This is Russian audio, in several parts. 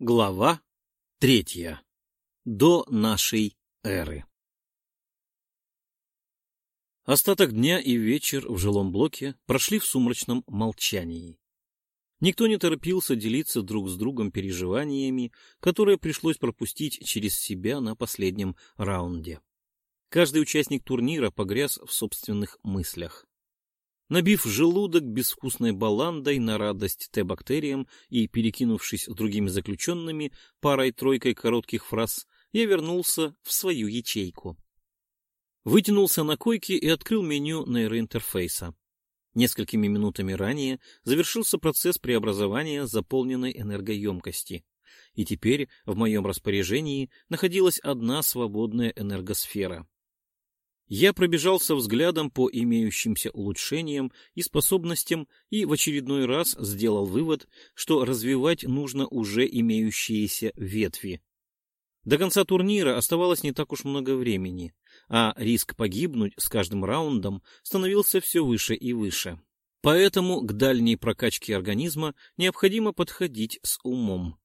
Глава третья. До нашей эры. Остаток дня и вечер в жилом блоке прошли в сумрачном молчании. Никто не торопился делиться друг с другом переживаниями, которые пришлось пропустить через себя на последнем раунде. Каждый участник турнира погряз в собственных мыслях. Набив желудок безвкусной баландой на радость Т-бактериям и перекинувшись с другими заключенными парой-тройкой коротких фраз, я вернулся в свою ячейку. Вытянулся на койке и открыл меню нейроинтерфейса. Несколькими минутами ранее завершился процесс преобразования заполненной энергоемкости, и теперь в моем распоряжении находилась одна свободная энергосфера. Я пробежался взглядом по имеющимся улучшениям и способностям и в очередной раз сделал вывод, что развивать нужно уже имеющиеся ветви. До конца турнира оставалось не так уж много времени, а риск погибнуть с каждым раундом становился все выше и выше. Поэтому к дальней прокачке организма необходимо подходить с умом.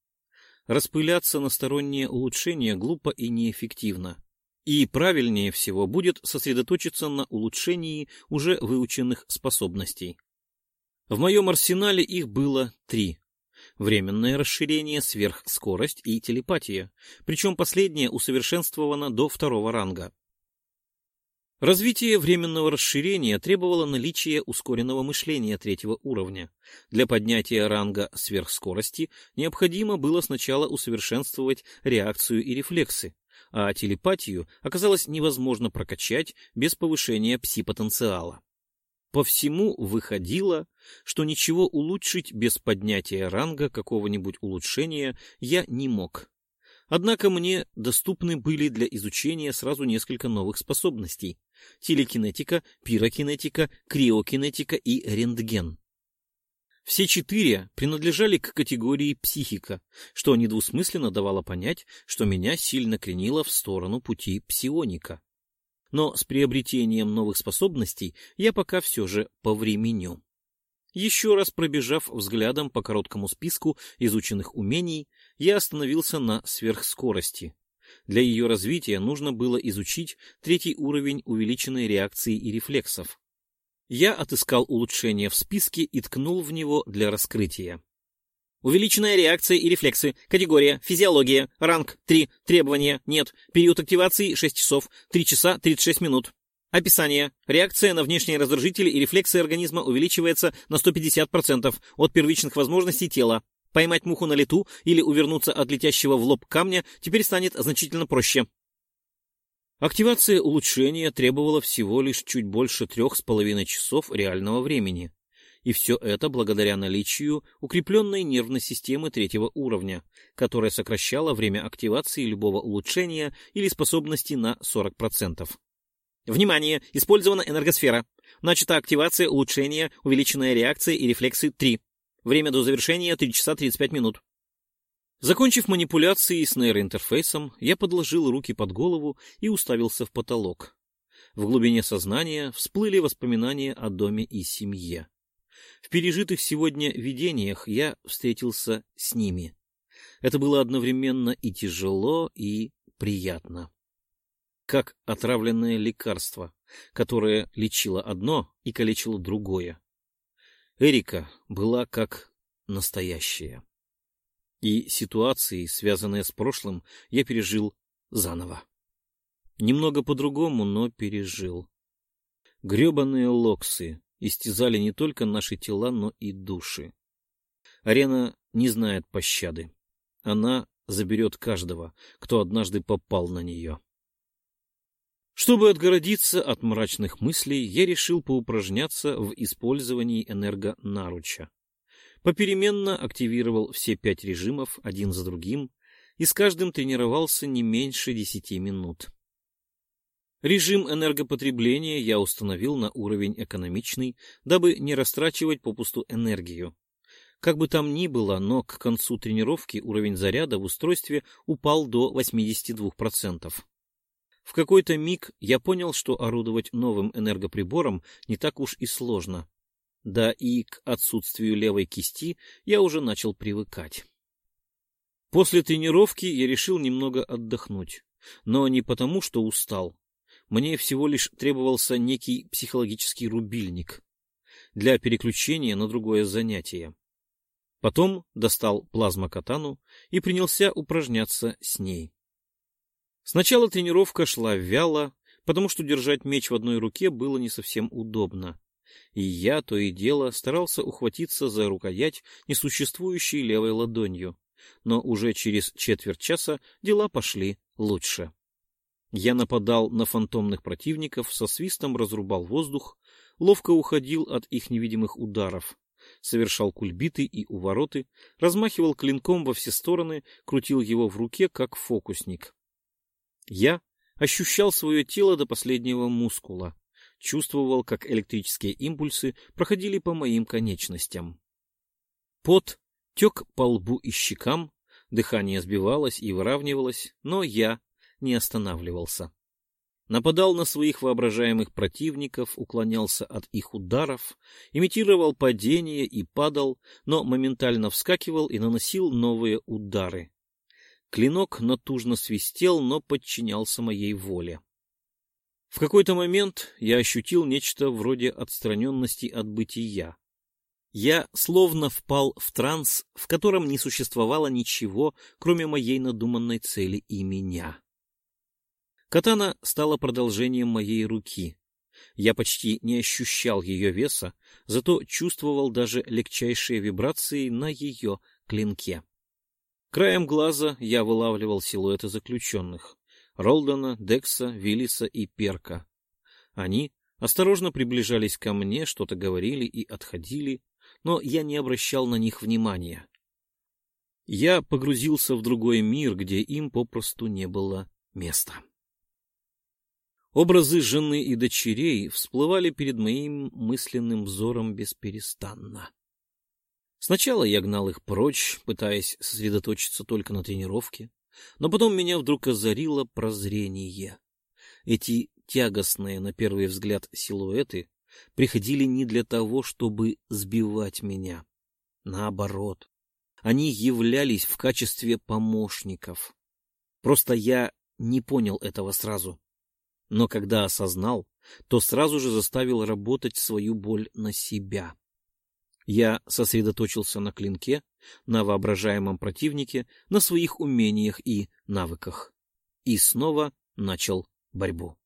Распыляться на сторонние улучшения глупо и неэффективно. И правильнее всего будет сосредоточиться на улучшении уже выученных способностей. В моем арсенале их было три. Временное расширение, сверхскорость и телепатия, причем последнее усовершенствовано до второго ранга. Развитие временного расширения требовало наличия ускоренного мышления третьего уровня. Для поднятия ранга сверхскорости необходимо было сначала усовершенствовать реакцию и рефлексы, а телепатию оказалось невозможно прокачать без повышения пси-потенциала. По всему выходило, что ничего улучшить без поднятия ранга какого-нибудь улучшения я не мог. Однако мне доступны были для изучения сразу несколько новых способностей — телекинетика, пирокинетика, криокинетика и рентген. Все четыре принадлежали к категории психика, что недвусмысленно давало понять, что меня сильно кренило в сторону пути псионика. Но с приобретением новых способностей я пока все же повременю. Еще раз пробежав взглядом по короткому списку изученных умений, я остановился на сверхскорости. Для ее развития нужно было изучить третий уровень увеличенной реакции и рефлексов. Я отыскал улучшение в списке и ткнул в него для раскрытия. Увеличенная реакция и рефлексы. Категория. Физиология. Ранг. 3. Требования. Нет. Период активации 6 часов. 3 часа 36 минут. Описание. Реакция на внешние раздражители и рефлексы организма увеличивается на 150% от первичных возможностей тела. Поймать муху на лету или увернуться от летящего в лоб камня теперь станет значительно проще. Активация улучшения требовала всего лишь чуть больше трех с половиной часов реального времени. И все это благодаря наличию укрепленной нервной системы третьего уровня, которая сокращала время активации любого улучшения или способности на 40%. Внимание! Использована энергосфера. Начата активация улучшения, увеличенная реакция и рефлексы 3. Время до завершения 3 часа 35 минут. Закончив манипуляции с нейроинтерфейсом, я подложил руки под голову и уставился в потолок. В глубине сознания всплыли воспоминания о доме и семье. В пережитых сегодня видениях я встретился с ними. Это было одновременно и тяжело, и приятно. Как отравленное лекарство, которое лечило одно и калечило другое. Эрика была как настоящая и ситуации, связанные с прошлым, я пережил заново. Немного по-другому, но пережил. Гребаные локсы истязали не только наши тела, но и души. Арена не знает пощады. Она заберет каждого, кто однажды попал на нее. Чтобы отгородиться от мрачных мыслей, я решил поупражняться в использовании энергонаруча попеременно активировал все пять режимов один за другим и с каждым тренировался не меньше десяти минут. Режим энергопотребления я установил на уровень экономичный, дабы не растрачивать попусту энергию. Как бы там ни было, но к концу тренировки уровень заряда в устройстве упал до 82%. В какой-то миг я понял, что орудовать новым энергоприбором не так уж и сложно, да и к отсутствию левой кисти я уже начал привыкать. После тренировки я решил немного отдохнуть, но не потому, что устал. Мне всего лишь требовался некий психологический рубильник для переключения на другое занятие. Потом достал плазмокатану и принялся упражняться с ней. Сначала тренировка шла вяло, потому что держать меч в одной руке было не совсем удобно. И я то и дело старался ухватиться за рукоять несуществующей левой ладонью. Но уже через четверть часа дела пошли лучше. Я нападал на фантомных противников, со свистом разрубал воздух, ловко уходил от их невидимых ударов, совершал кульбиты и увороты, размахивал клинком во все стороны, крутил его в руке, как фокусник. Я ощущал свое тело до последнего мускула, чувствовал, как электрические импульсы проходили по моим конечностям. Пот тек по лбу и щекам, дыхание сбивалось и выравнивалось, но я не останавливался. Нападал на своих воображаемых противников, уклонялся от их ударов, имитировал падение и падал, но моментально вскакивал и наносил новые удары. Клинок натужно свистел, но подчинялся моей воле. В какой-то момент я ощутил нечто вроде отстраненности от бытия. Я словно впал в транс, в котором не существовало ничего, кроме моей надуманной цели и меня. Катана стала продолжением моей руки. Я почти не ощущал ее веса, зато чувствовал даже легчайшие вибрации на ее клинке. Краем глаза я вылавливал силуэты заключенных — Ролдона, Декса, Виллиса и Перка. Они осторожно приближались ко мне, что-то говорили и отходили, но я не обращал на них внимания. Я погрузился в другой мир, где им попросту не было места. Образы жены и дочерей всплывали перед моим мысленным взором бесперестанно. Сначала я гнал их прочь, пытаясь сосредоточиться только на тренировке, но потом меня вдруг озарило прозрение. Эти тягостные, на первый взгляд, силуэты приходили не для того, чтобы сбивать меня. Наоборот, они являлись в качестве помощников. Просто я не понял этого сразу но когда осознал, то сразу же заставил работать свою боль на себя. Я сосредоточился на клинке, на воображаемом противнике, на своих умениях и навыках. И снова начал борьбу.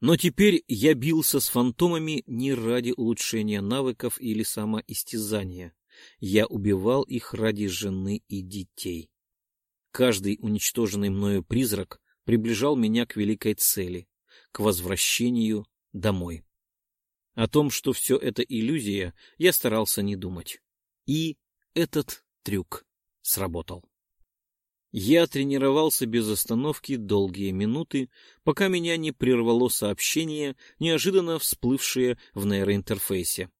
Но теперь я бился с фантомами не ради улучшения навыков или самоистязания. Я убивал их ради жены и детей. Каждый уничтоженный мною призрак приближал меня к великой цели, к возвращению домой. О том, что все это иллюзия, я старался не думать. И этот трюк сработал. Я тренировался без остановки долгие минуты, пока меня не прервало сообщение, неожиданно всплывшее в нейроинтерфейсе.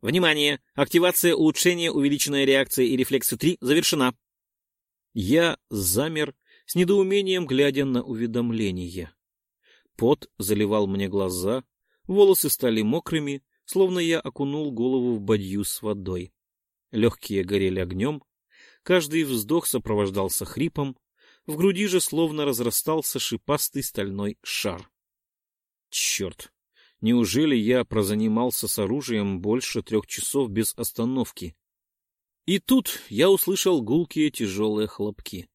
Внимание! Активация улучшения увеличенная реакция и рефлексы 3 завершена. Я замер с недоумением глядя на уведомление. Пот заливал мне глаза, волосы стали мокрыми, словно я окунул голову в бадью с водой. Легкие горели огнем, каждый вздох сопровождался хрипом, в груди же словно разрастался шипастый стальной шар. Черт! Неужели я прозанимался с оружием больше трех часов без остановки? И тут я услышал гулкие тяжелые хлопки.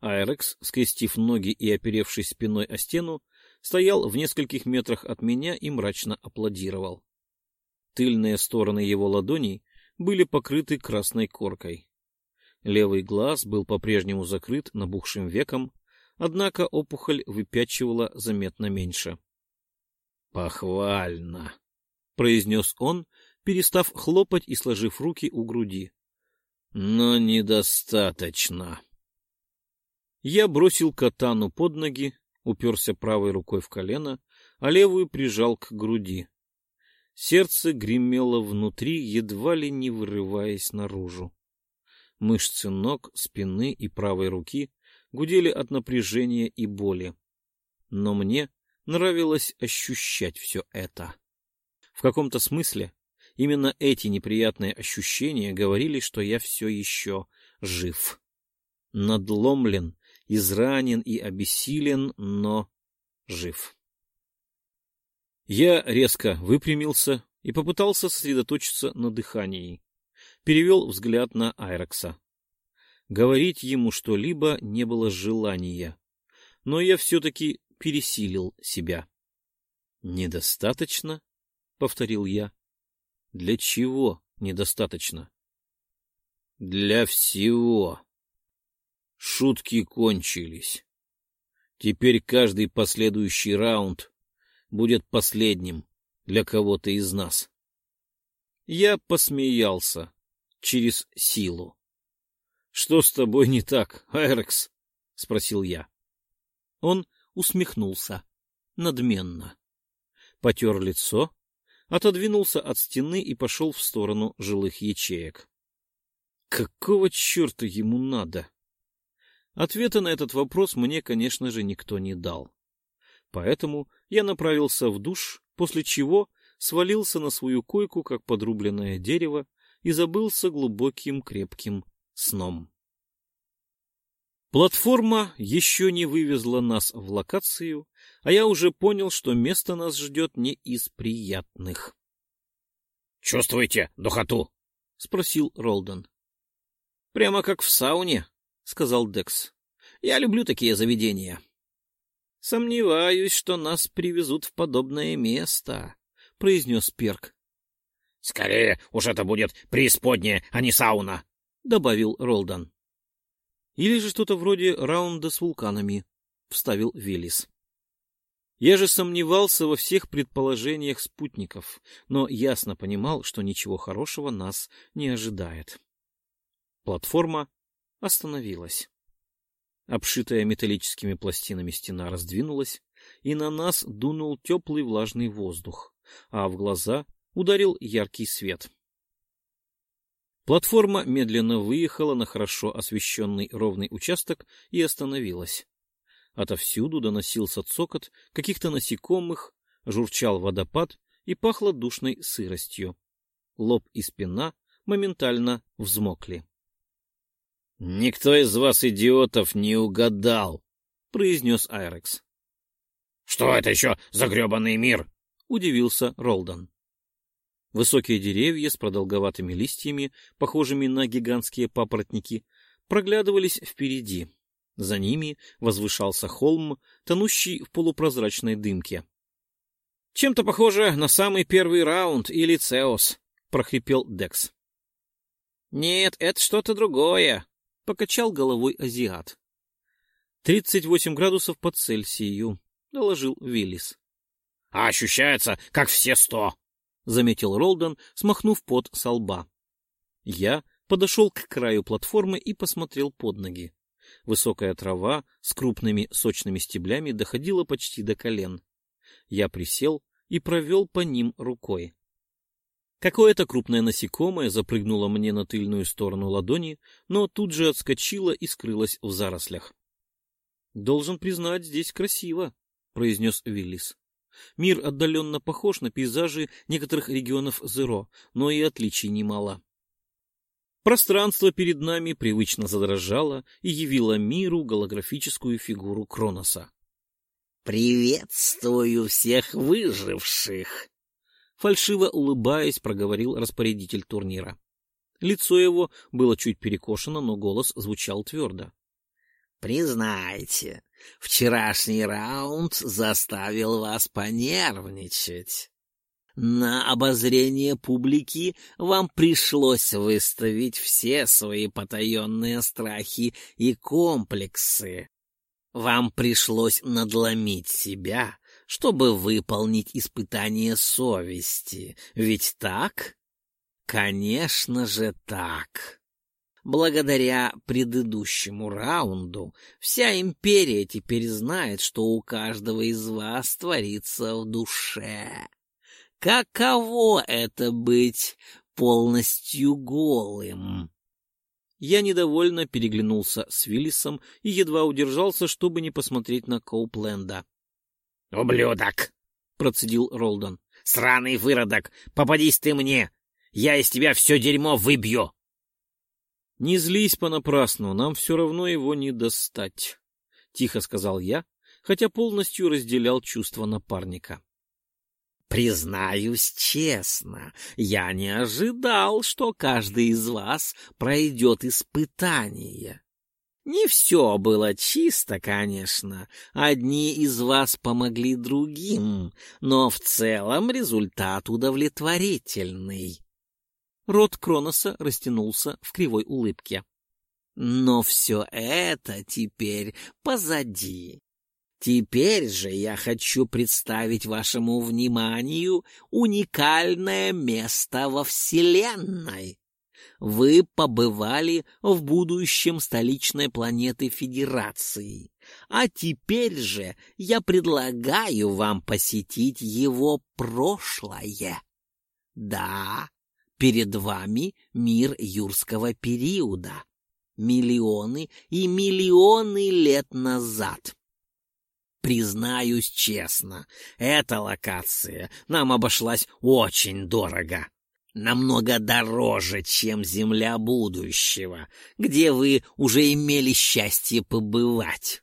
Айрекс, скрестив ноги и оперевшись спиной о стену, стоял в нескольких метрах от меня и мрачно аплодировал. Тыльные стороны его ладоней были покрыты красной коркой. Левый глаз был по-прежнему закрыт набухшим веком, однако опухоль выпячивала заметно меньше. «Похвально!» — произнес он, перестав хлопать и сложив руки у груди. «Но недостаточно!» Я бросил катану под ноги, уперся правой рукой в колено, а левую прижал к груди. Сердце гремело внутри, едва ли не вырываясь наружу. Мышцы ног, спины и правой руки гудели от напряжения и боли. Но мне нравилось ощущать все это. В каком-то смысле именно эти неприятные ощущения говорили, что я все еще жив. надломлен, изранен и обессилен, но жив. Я резко выпрямился и попытался сосредоточиться на дыхании. Перевел взгляд на Айрекса. Говорить ему что-либо не было желания, но я все-таки пересилил себя. «Недостаточно?» — повторил я. «Для чего недостаточно?» «Для всего», Шутки кончились. Теперь каждый последующий раунд будет последним для кого-то из нас. Я посмеялся через силу. — Что с тобой не так, Айрекс? — спросил я. Он усмехнулся надменно. Потер лицо, отодвинулся от стены и пошел в сторону жилых ячеек. Какого черта ему надо? Ответа на этот вопрос мне, конечно же, никто не дал. Поэтому я направился в душ, после чего свалился на свою койку, как подрубленное дерево, и забылся глубоким крепким сном. Платформа еще не вывезла нас в локацию, а я уже понял, что место нас ждет не из приятных. — Чувствуете духоту? — спросил Ролден. — Прямо как в сауне, — сказал Декс. — Я люблю такие заведения. — Сомневаюсь, что нас привезут в подобное место, — произнес Перк. — Скорее уж это будет преисподняя, а не сауна, — добавил Ролдан. — Или же что-то вроде раунда с вулканами, — вставил Велис. Я же сомневался во всех предположениях спутников, но ясно понимал, что ничего хорошего нас не ожидает. Платформа остановилась. Обшитая металлическими пластинами стена раздвинулась, и на нас дунул теплый влажный воздух, а в глаза ударил яркий свет. Платформа медленно выехала на хорошо освещенный ровный участок и остановилась. Отовсюду доносился цокот каких-то насекомых, журчал водопад и пахло душной сыростью. Лоб и спина моментально взмокли. — Никто из вас, идиотов, не угадал, — произнес Айрекс. — Что это еще за гребаный мир? — удивился Ролдан. Высокие деревья с продолговатыми листьями, похожими на гигантские папоротники, проглядывались впереди. За ними возвышался холм, тонущий в полупрозрачной дымке. — Чем-то похоже на самый первый раунд или Цеос, — прохрипел Декс. — Нет, это что-то другое, — покачал головой азиат. «Тридцать восемь градусов по Цельсию», — доложил Виллис. «А ощущается, как все сто», — заметил Ролдон, смахнув пот со лба. Я подошел к краю платформы и посмотрел под ноги. Высокая трава с крупными сочными стеблями доходила почти до колен. Я присел и провел по ним рукой. Какое-то крупное насекомое запрыгнуло мне на тыльную сторону ладони, но тут же отскочило и скрылось в зарослях. «Должен признать, здесь красиво», — произнес Виллис. «Мир отдаленно похож на пейзажи некоторых регионов Зеро, но и отличий немало». Пространство перед нами привычно задрожало и явило миру голографическую фигуру Кроноса. «Приветствую всех выживших!» Фальшиво улыбаясь, проговорил распорядитель турнира. Лицо его было чуть перекошено, но голос звучал твердо. «Признайте, вчерашний раунд заставил вас понервничать. На обозрение публики вам пришлось выставить все свои потаенные страхи и комплексы. Вам пришлось надломить себя, чтобы выполнить испытание совести. Ведь так? Конечно же так. Благодаря предыдущему раунду вся империя теперь знает, что у каждого из вас творится в душе. Каково это быть полностью голым? Я недовольно переглянулся с Виллисом и едва удержался, чтобы не посмотреть на Коупленда. «Ублюдок!» — процедил Ролдон. «Сраный выродок! Попадись ты мне! Я из тебя все дерьмо выбью!» Не злись понапрасну, нам все равно его не достать, — тихо сказал я, хотя полностью разделял чувства напарника. Признаюсь честно, я не ожидал, что каждый из вас пройдет испытание. Не все было чисто, конечно. Одни из вас помогли другим, но в целом результат удовлетворительный. Рот Кроноса растянулся в кривой улыбке. Но все это теперь позади. Теперь же я хочу представить вашему вниманию уникальное место во Вселенной. Вы побывали в будущем столичной планеты Федерации, а теперь же я предлагаю вам посетить его прошлое. Да, перед вами мир юрского периода, миллионы и миллионы лет назад. Признаюсь честно, эта локация нам обошлась очень дорого. Намного дороже, чем Земля будущего, где вы уже имели счастье побывать.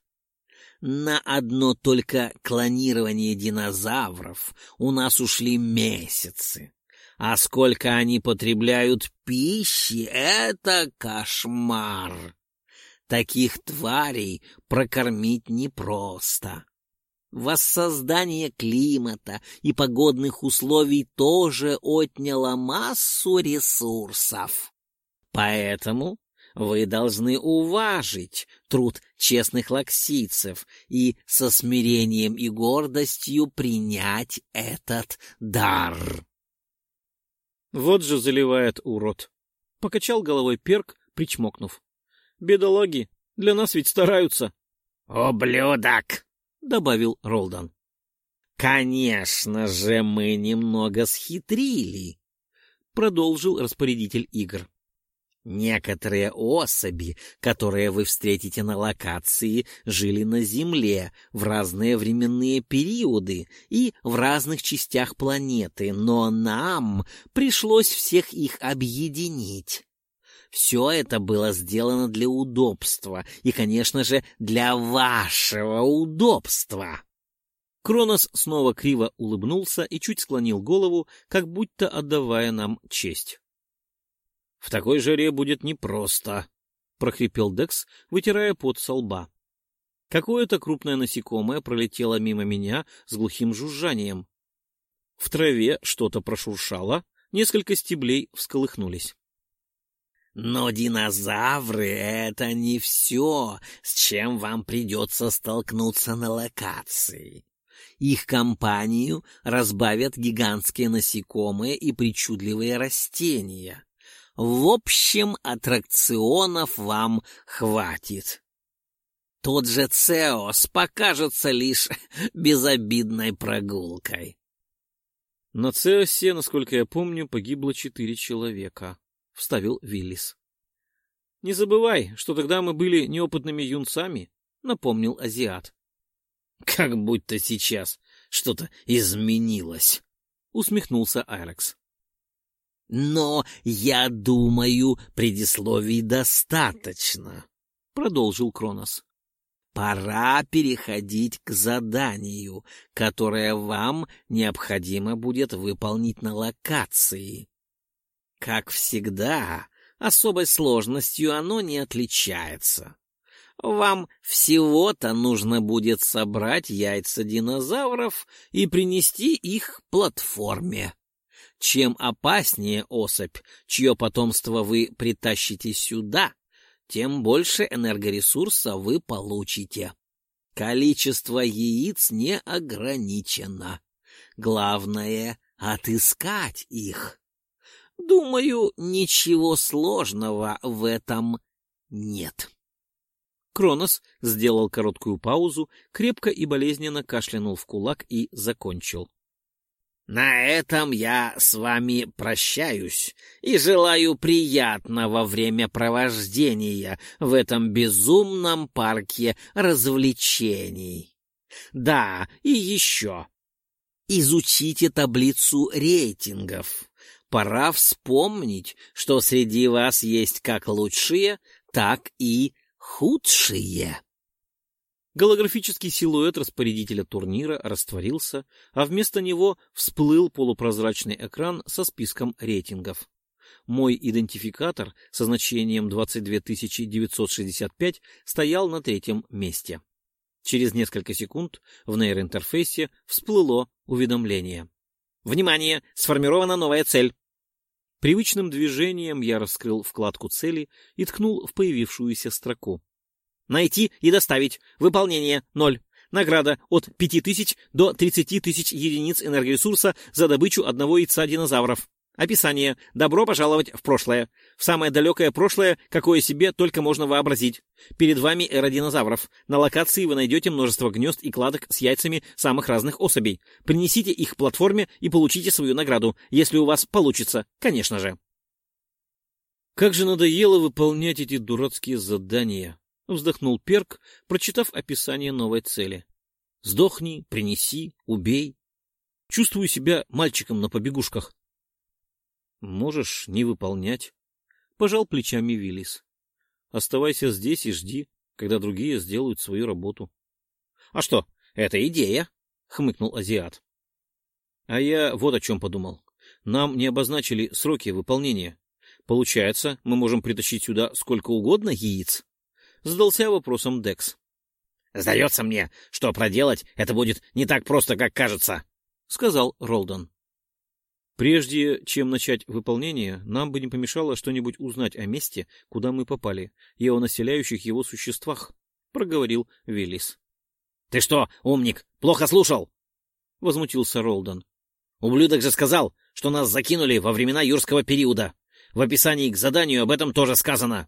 На одно только клонирование динозавров у нас ушли месяцы. А сколько они потребляют пищи, это кошмар. Таких тварей прокормить непросто. Воссоздание климата и погодных условий тоже отняло массу ресурсов. Поэтому вы должны уважить труд честных лаксийцев и со смирением и гордостью принять этот дар. Вот же заливает урод. Покачал головой перк, причмокнув. Бедолаги, для нас ведь стараются. «Ублюдок!» — добавил Ролдан. «Конечно же, мы немного схитрили», — продолжил распорядитель игр. «Некоторые особи, которые вы встретите на локации, жили на Земле в разные временные периоды и в разных частях планеты, но нам пришлось всех их объединить». Все это было сделано для удобства и, конечно же, для вашего удобства. Кронос снова криво улыбнулся и чуть склонил голову, как будто отдавая нам честь. — В такой жаре будет непросто, — прохрипел Декс, вытирая пот со лба. Какое-то крупное насекомое пролетело мимо меня с глухим жужжанием. В траве что-то прошуршало, несколько стеблей всколыхнулись. Но динозавры — это не все, с чем вам придется столкнуться на локации. Их компанию разбавят гигантские насекомые и причудливые растения. В общем, аттракционов вам хватит. Тот же Цеос покажется лишь безобидной прогулкой. На Цеосе, насколько я помню, погибло четыре человека. — вставил Виллис. — Не забывай, что тогда мы были неопытными юнцами, — напомнил азиат. — Как будто сейчас что-то изменилось, — усмехнулся Айрекс. — Но, я думаю, предисловий достаточно, — продолжил Кронос. Пора переходить к заданию, которое вам необходимо будет выполнить на локации. Как всегда, особой сложностью оно не отличается. Вам всего-то нужно будет собрать яйца динозавров и принести их платформе. Чем опаснее особь, чье потомство вы притащите сюда, тем больше энергоресурса вы получите. Количество яиц не ограничено. Главное — отыскать их. Думаю, ничего сложного в этом нет. Кронос сделал короткую паузу, крепко и болезненно кашлянул в кулак и закончил. На этом я с вами прощаюсь и желаю приятного времяпровождения в этом безумном парке развлечений. Да, и еще. Изучите таблицу рейтингов. Пора вспомнить, что среди вас есть как лучшие, так и худшие. Голографический силуэт распорядителя турнира растворился, а вместо него всплыл полупрозрачный экран со списком рейтингов. Мой идентификатор со значением 22965 стоял на третьем месте. Через несколько секунд в нейроинтерфейсе всплыло уведомление. «Внимание! Сформирована новая цель!» Привычным движением я раскрыл вкладку цели и ткнул в появившуюся строку. Найти и доставить. Выполнение — ноль. Награда от 5000 до 30 тысяч единиц энергоресурса за добычу одного яйца динозавров. Описание. Добро пожаловать в прошлое. В самое далекое прошлое, какое себе только можно вообразить. Перед вами эра динозавров. На локации вы найдете множество гнезд и кладок с яйцами самых разных особей. Принесите их к платформе и получите свою награду, если у вас получится, конечно же. Как же надоело выполнять эти дурацкие задания. — вздохнул Перк, прочитав описание новой цели. «Сдохни, принеси, убей. Чувствую себя мальчиком на побегушках». «Можешь не выполнять», — пожал плечами Виллис. «Оставайся здесь и жди, когда другие сделают свою работу». «А что, это идея», — хмыкнул азиат. «А я вот о чем подумал. Нам не обозначили сроки выполнения. Получается, мы можем притащить сюда сколько угодно яиц?» задался вопросом Декс. «Сдается мне, что проделать это будет не так просто, как кажется», — сказал Ролдон. «Прежде чем начать выполнение, нам бы не помешало что-нибудь узнать о месте, куда мы попали, и о населяющих его существах», — проговорил Виллис. «Ты что, умник, плохо слушал?» — возмутился Ролдон. «Ублюдок же сказал, что нас закинули во времена юрского периода. В описании к заданию об этом тоже сказано».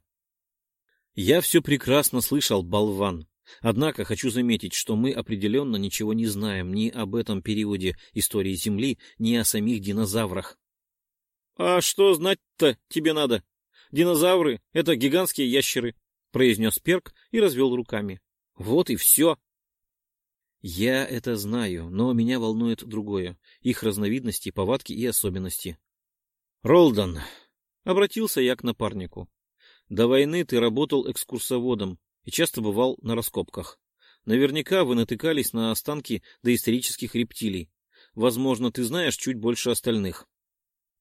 Я все прекрасно слышал, болван. Однако хочу заметить, что мы определенно ничего не знаем ни об этом периоде истории Земли, ни о самих динозаврах. — А что знать-то тебе надо? Динозавры — это гигантские ящеры, — произнес Перк и развел руками. — Вот и все. Я это знаю, но меня волнует другое — их разновидности, повадки и особенности. — Ролдон, — обратился я к напарнику, до войны ты работал экскурсоводом и часто бывал на раскопках. Наверняка вы натыкались на останки доисторических рептилий. Возможно, ты знаешь чуть больше остальных.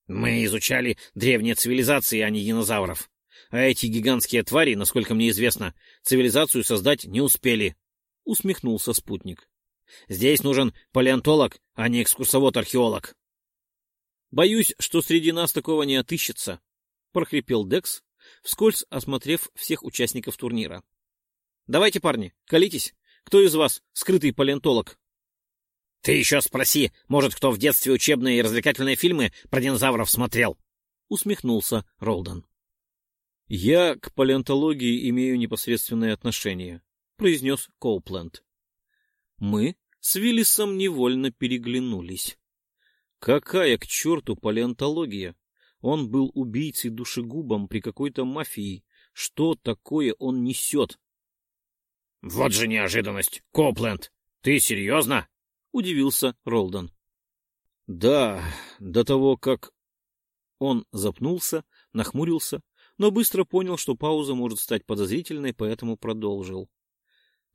Мы изучали древние цивилизации, а не динозавров. А эти гигантские твари, насколько мне известно, цивилизацию создать не успели. Усмехнулся спутник. Здесь нужен палеонтолог, а не экскурсовод-археолог. Боюсь, что среди нас такого не отыщется, прохрипел Декс, вскользь осмотрев всех участников турнира. — Давайте, парни, колитесь. Кто из вас скрытый палеонтолог? — Ты еще спроси, может, кто в детстве учебные и развлекательные фильмы про динозавров смотрел? — усмехнулся Ролдон. — Я к палеонтологии имею непосредственное отношение, — произнес Коупленд. Мы с Виллисом невольно переглянулись. Какая к черту палеонтология? Он был убийцей-душегубом при какой-то мафии. Что такое он несет? — Вот же неожиданность! Копленд! Ты серьезно? — удивился Ролдон. — Да, до того, как... Он запнулся, нахмурился, но быстро понял, что пауза может стать подозрительной, поэтому продолжил.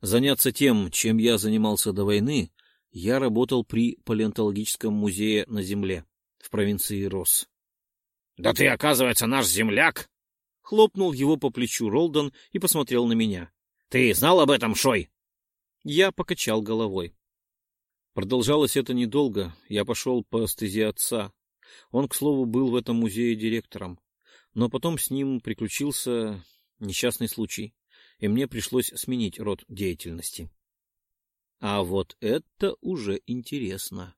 Заняться тем, чем я занимался до войны, я работал при палеонтологическом музее на Земле, в провинции Росс. «Да ты, оказывается, наш земляк!» Хлопнул его по плечу Ролдон и посмотрел на меня. «Ты знал об этом, Шой?» Я покачал головой. Продолжалось это недолго. Я пошел по стезе отца. Он, к слову, был в этом музее директором. Но потом с ним приключился несчастный случай, и мне пришлось сменить род деятельности. А вот это уже интересно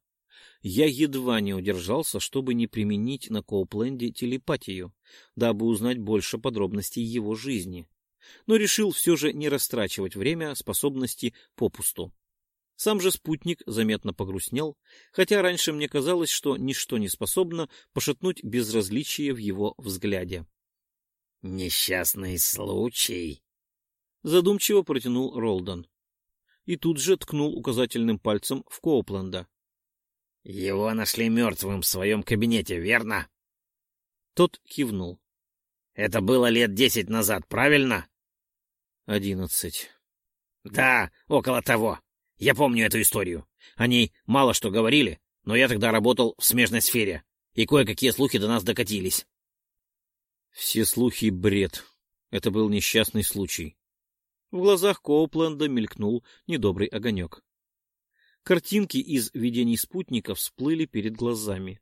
я едва не удержался, чтобы не применить на Коупленде телепатию, дабы узнать больше подробностей его жизни. Но решил все же не растрачивать время способности попусту. Сам же спутник заметно погрустнел, хотя раньше мне казалось, что ничто не способно пошатнуть безразличие в его взгляде. «Несчастный случай», — задумчиво протянул Ролдон. И тут же ткнул указательным пальцем в Коупленда. Его нашли мертвым в своем кабинете, верно? Тот кивнул. — Это было лет десять назад, правильно? — Одиннадцать. — Да, около того. Я помню эту историю. О ней мало что говорили, но я тогда работал в смежной сфере, и кое-какие слухи до нас докатились. Все слухи — бред. Это был несчастный случай. В глазах Коупленда мелькнул недобрый огонек. Картинки из видений спутников всплыли перед глазами.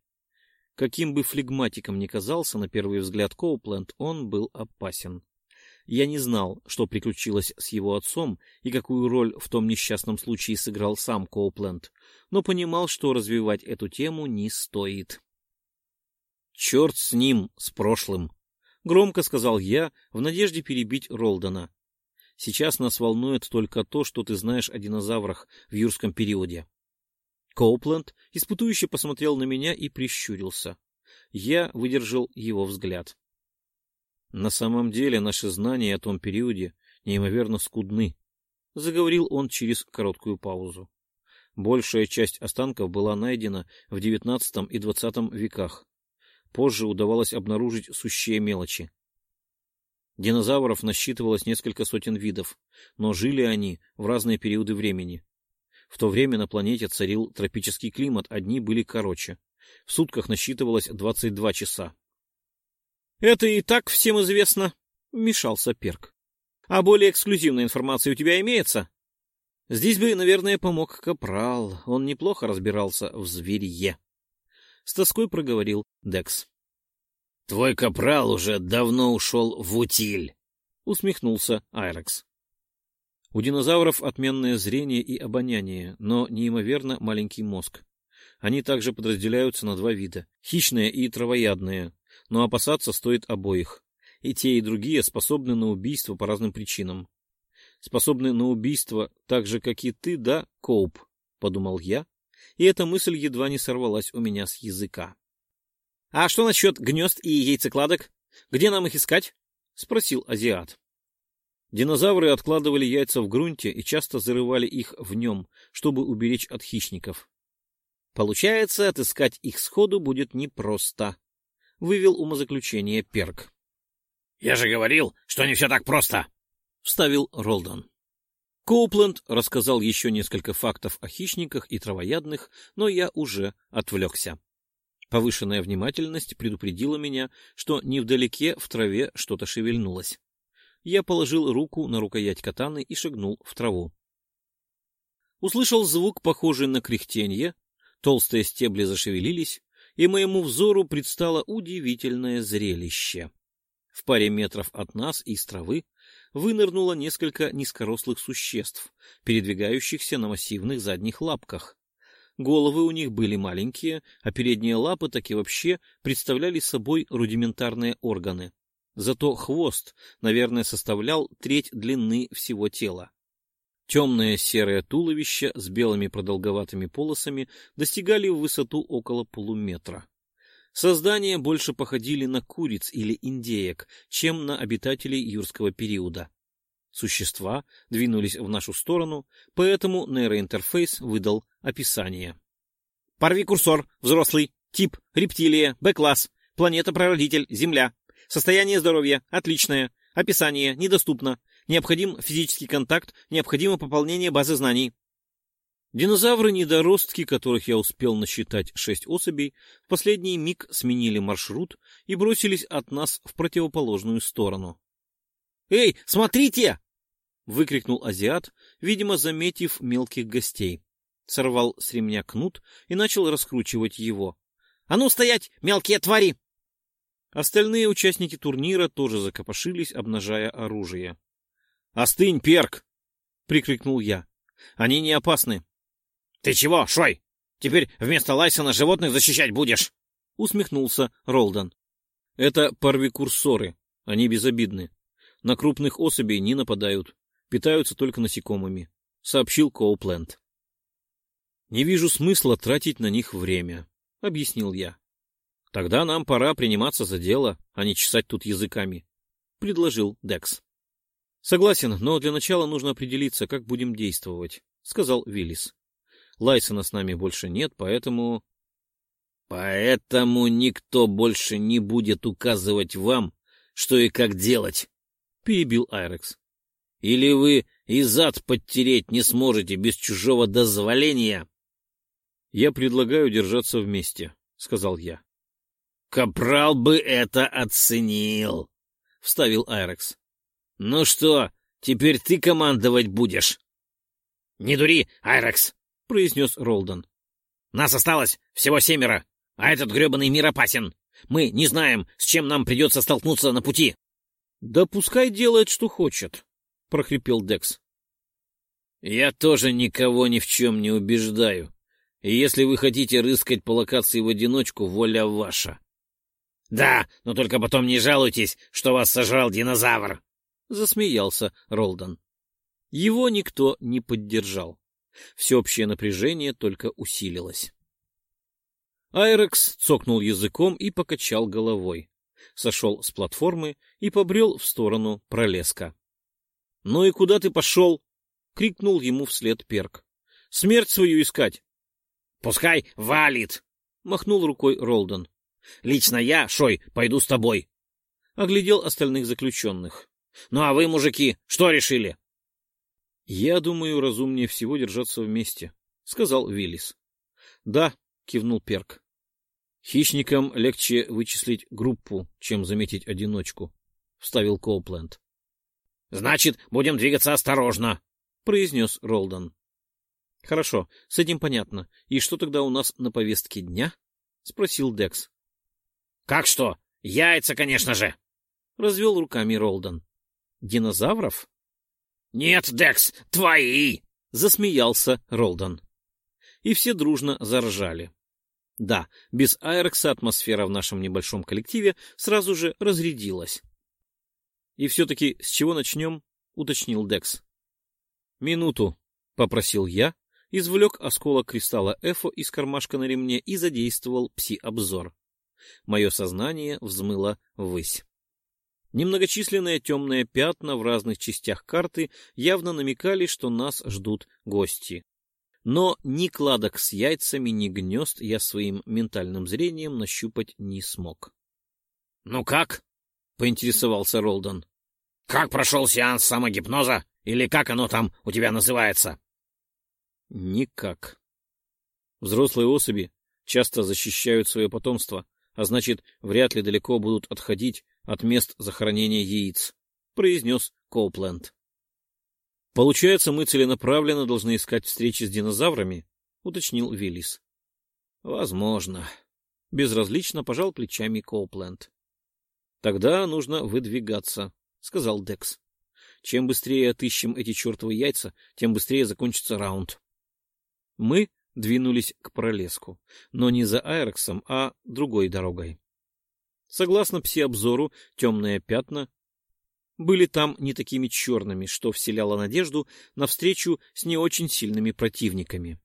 Каким бы флегматиком ни казался на первый взгляд Коупленд, он был опасен. Я не знал, что приключилось с его отцом и какую роль в том несчастном случае сыграл сам Коупленд, но понимал, что развивать эту тему не стоит. «Черт с ним, с прошлым!» — громко сказал я, в надежде перебить Ролдона. «Сейчас нас волнует только то, что ты знаешь о динозаврах в юрском периоде». Коупленд испытующе посмотрел на меня и прищурился. Я выдержал его взгляд. На самом деле наши знания о том периоде неимоверно скудны, — заговорил он через короткую паузу. Большая часть останков была найдена в XIX и XX веках, Позже удавалось обнаружить сущие мелочи. Динозавров насчитывалось несколько сотен видов, но жили они в разные периоды времени. В то время на планете царил тропический климат, одни были короче. В сутках насчитывалось 22 часа. — Это и так всем известно, — вмешался Перк. — А более эксклюзивная информация у тебя имеется? Здесь бы, наверное, помог Капрал. Он неплохо разбирался в зверье. С тоской проговорил Декс. — Твой капрал уже давно ушел в утиль, — усмехнулся Айрекс. У динозавров отменное зрение и обоняние, но неимоверно маленький мозг. Они также подразделяются на два вида — хищные и травоядные, но опасаться стоит обоих. И те, и другие способны на убийство по разным причинам. Способны на убийство так же, как и ты, да, Коуп, — подумал я, и эта мысль едва не сорвалась у меня с языка. — А что насчет гнезд и яйцекладок? Где нам их искать? — спросил азиат. Динозавры откладывали яйца в грунте и часто зарывали их в нем, чтобы уберечь от хищников. Получается, отыскать их сходу будет непросто, — вывел умозаключение Перк. — Я же говорил, что не все так просто, — вставил Ролдон. Коупленд рассказал еще несколько фактов о хищниках и травоядных, но я уже отвлекся. Повышенная внимательность предупредила меня, что невдалеке в траве что-то шевельнулось. Я положил руку на рукоять катаны и шагнул в траву. Услышал звук, похожий на кряхтенье, толстые стебли зашевелились, и моему взору предстало удивительное зрелище. В паре метров от нас из травы вынырнуло несколько низкорослых существ, передвигающихся на массивных задних лапках. Головы у них были маленькие, а передние лапы так и вообще представляли собой рудиментарные органы. Зато хвост, наверное, составлял треть длины всего тела. Темное серое туловище с белыми продолговатыми полосами достигали в высоту около полуметра. Создания больше походили на куриц или индеек, чем на обитателей юрского периода. Существа двинулись в нашу сторону, поэтому нейроинтерфейс выдал описание. Порви курсор, взрослый, тип, рептилия, Б-класс, планета-прародитель, Земля. Состояние здоровья, отличное. Описание, недоступно. Необходим физический контакт, необходимо пополнение базы знаний. Динозавры-недоростки, которых я успел насчитать шесть особей, в последний миг сменили маршрут и бросились от нас в противоположную сторону. «Эй, смотрите!» — выкрикнул азиат, видимо, заметив мелких гостей. Сорвал с ремня кнут и начал раскручивать его. «А ну стоять, мелкие твари!» Остальные участники турнира тоже закопошились, обнажая оружие. «Остынь, перк!» — прикрикнул я. «Они не опасны. — Ты чего, Шой? Теперь вместо Лайсона животных защищать будешь? — усмехнулся Ролдон. — Это парвикурсоры. Они безобидны. На крупных особей не нападают. Питаются только насекомыми, — сообщил Коупленд. — Не вижу смысла тратить на них время, — объяснил я. — Тогда нам пора приниматься за дело, а не чесать тут языками, — предложил Декс. — Согласен, но для начала нужно определиться, как будем действовать, — сказал Виллис. Лайсона с нами больше нет, поэтому... Поэтому никто больше не будет указывать вам, что и как делать, — перебил Айрекс. Или вы и зад подтереть не сможете без чужого дозволения? — Я предлагаю держаться вместе, — сказал я. — Капрал бы это оценил, — вставил Айрекс. — Ну что, теперь ты командовать будешь? — Не дури, Айрекс, — произнес Ролдон. — Нас осталось всего семеро, а этот гребаный мир опасен. Мы не знаем, с чем нам придется столкнуться на пути. — Да пускай делает, что хочет, — прохрипел Декс. — Я тоже никого ни в чем не убеждаю. И если вы хотите рыскать по локации в одиночку, воля ваша. — Да, но только потом не жалуйтесь, что вас сожрал динозавр! — засмеялся Ролдон. Его никто не поддержал. Всеобщее напряжение только усилилось. Айрекс цокнул языком и покачал головой. Сошел с платформы и побрел в сторону пролеска. — Ну и куда ты пошел? — крикнул ему вслед Перк. — Смерть свою искать! — Пускай валит! — махнул рукой Ролдон. — Лично я, Шой, пойду с тобой. Оглядел остальных заключенных. — Ну а вы, мужики, что решили? — Я думаю, разумнее всего держаться вместе, — сказал Виллис. — Да, кивнул Перк. Хищникам легче вычислить группу, чем заметить одиночку, вставил Коупленд. Значит, будем двигаться осторожно, произнес Ролдон. Хорошо, с этим понятно. И что тогда у нас на повестке дня? спросил Декс. Как что? Яйца, конечно же, развел руками Ролдон. Динозавров? Нет, Декс, твои! засмеялся Ролдон. И все дружно заржали. Да, без Айрекса атмосфера в нашем небольшом коллективе сразу же разрядилась. И все-таки с чего начнем? — уточнил Декс. — Минуту, — попросил я, извлек осколок кристалла Эфо из кармашка на ремне и задействовал пси-обзор. Мое сознание взмыло ввысь. Немногочисленные темные пятна в разных частях карты явно намекали, что нас ждут гости. Но ни кладок с яйцами, ни гнезд я своим ментальным зрением нащупать не смог. — Ну как? — поинтересовался Ролдон. — Как прошел сеанс самогипноза? Или как оно там у тебя называется? — Никак. Взрослые особи часто защищают свое потомство, а значит, вряд ли далеко будут отходить от мест захоронения яиц, — произнес Коупленд. — Получается, мы целенаправленно должны искать встречи с динозаврами? — уточнил Виллис. — Возможно. Безразлично пожал плечами Коупленд. — Тогда нужно выдвигаться, — сказал Декс. — Чем быстрее отыщем эти чертовы яйца, тем быстрее закончится раунд. Мы двинулись к пролеску, но не за Айрексом, а другой дорогой. Согласно пси-обзору, темные пятна были там не такими черными, что вселяло надежду на встречу с не очень сильными противниками.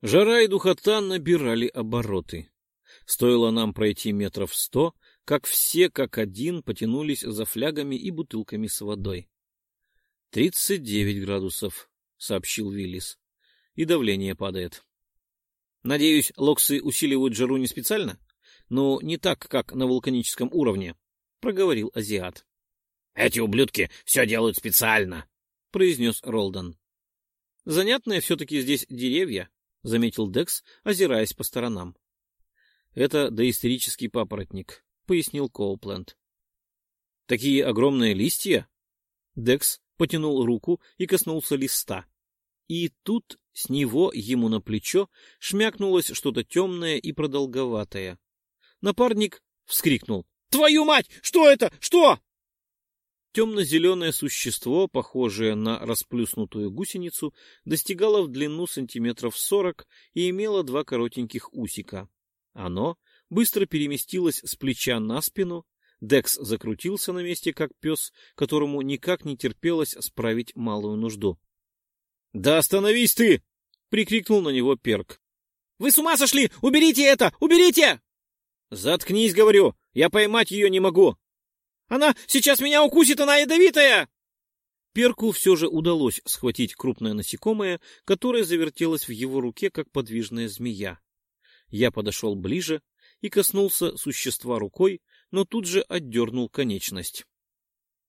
Жара и духота набирали обороты. Стоило нам пройти метров сто, как все как один потянулись за флягами и бутылками с водой. — Тридцать девять градусов, — сообщил Виллис, — и давление падает. — Надеюсь, локсы усиливают жару не специально? Но не так, как на вулканическом уровне, — проговорил азиат. Эти ублюдки все делают специально, — произнес Ролдон. — Занятные все-таки здесь деревья, — заметил Декс, озираясь по сторонам. — Это доисторический папоротник, — пояснил Коупленд. — Такие огромные листья? Декс потянул руку и коснулся листа. И тут с него ему на плечо шмякнулось что-то темное и продолговатое. Напарник вскрикнул. — Твою мать! Что это? Что? Темно-зеленое существо, похожее на расплюснутую гусеницу, достигало в длину сантиметров сорок и имело два коротеньких усика. Оно быстро переместилось с плеча на спину, Декс закрутился на месте, как пес, которому никак не терпелось справить малую нужду. — Да остановись ты! — прикрикнул на него Перк. — Вы с ума сошли! Уберите это! Уберите! — Заткнись, говорю! Я поймать ее не могу! Она сейчас меня укусит, она ядовитая!» Перку все же удалось схватить крупное насекомое, которое завертелось в его руке, как подвижная змея. Я подошел ближе и коснулся существа рукой, но тут же отдернул конечность.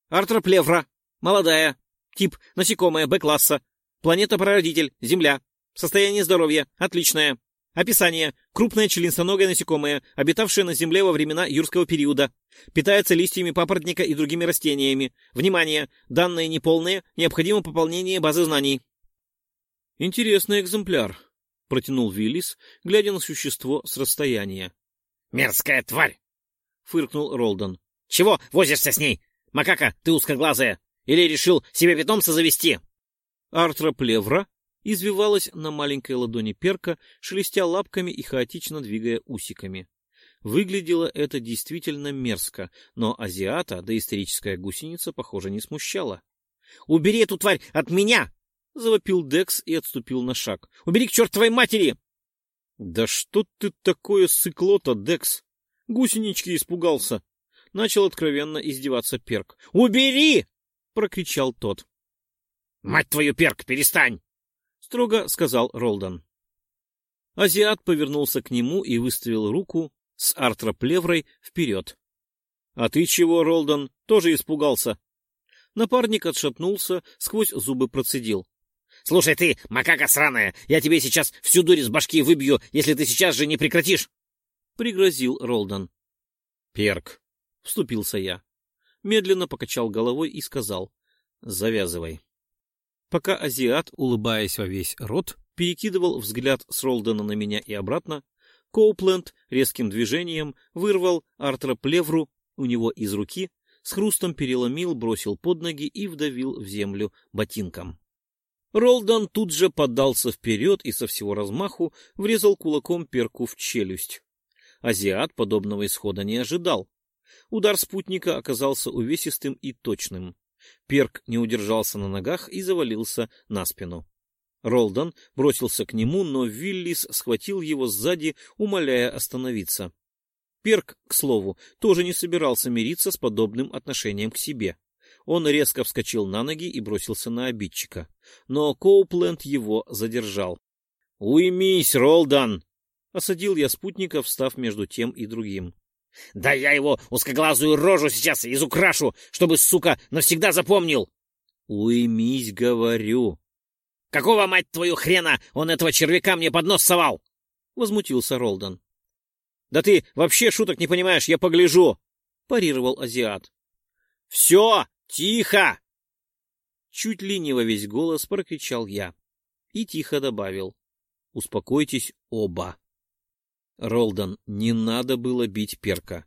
Артроплевра. Молодая. Тип насекомое Б-класса. Планета-прародитель. Земля. Состояние здоровья. Отличное. Описание. Крупное членистоногое насекомое, обитавшее на Земле во времена юрского периода. Питается листьями папоротника и другими растениями. Внимание! Данные неполные, необходимо пополнение базы знаний. Интересный экземпляр, протянул Виллис, глядя на существо с расстояния. Мерзкая тварь! фыркнул Ролдон. Чего возишься с ней? Макака, ты узкоглазая. Или решил себе питомца завести? Артроплевра извивалась на маленькой ладони перка, шелестя лапками и хаотично двигая усиками. Выглядело это действительно мерзко, но азиата доисторическая гусеница, похоже, не смущала. — Убери эту тварь от меня! — завопил Декс и отступил на шаг. — Убери к чертовой матери! — Да что ты такое сыкло-то, Декс? Гусенички испугался. Начал откровенно издеваться Перк. «Убери!» — прокричал тот. «Мать твою, Перк, перестань!» — строго сказал Ролдон. Азиат повернулся к нему и выставил руку с артроплеврой вперед. — А ты чего, Ролдон, тоже испугался? Напарник отшатнулся, сквозь зубы процедил. — Слушай ты, макака сраная, я тебе сейчас всю дурь из башки выбью, если ты сейчас же не прекратишь! — пригрозил Ролдон. — Перк, — вступился я. Медленно покачал головой и сказал «Завязывай». Пока азиат, улыбаясь во весь рот, перекидывал взгляд с Ролдена на меня и обратно, Коупленд резким движением вырвал артроплевру у него из руки, с хрустом переломил, бросил под ноги и вдавил в землю ботинком. Ролдан тут же поддался вперед и со всего размаху врезал кулаком перку в челюсть. Азиат подобного исхода не ожидал. Удар спутника оказался увесистым и точным. Перк не удержался на ногах и завалился на спину. Ролдон бросился к нему, но Виллис схватил его сзади, умоляя остановиться. Перк, к слову, тоже не собирался мириться с подобным отношением к себе. Он резко вскочил на ноги и бросился на обидчика. Но Коупленд его задержал. — Уймись, Ролдан! — осадил я спутника, встав между тем и другим. Да я его узкоглазую рожу сейчас изукрашу, чтобы, сука, навсегда запомнил. Уймись, говорю. Какого, мать твою, хрена он этого червяка мне под нос совал? Возмутился Ролдон. Да ты вообще шуток не понимаешь, я погляжу, парировал азиат. Все, тихо! Чуть ли не во весь голос прокричал я и тихо добавил. Успокойтесь оба. Ролдон, не надо было бить Перка.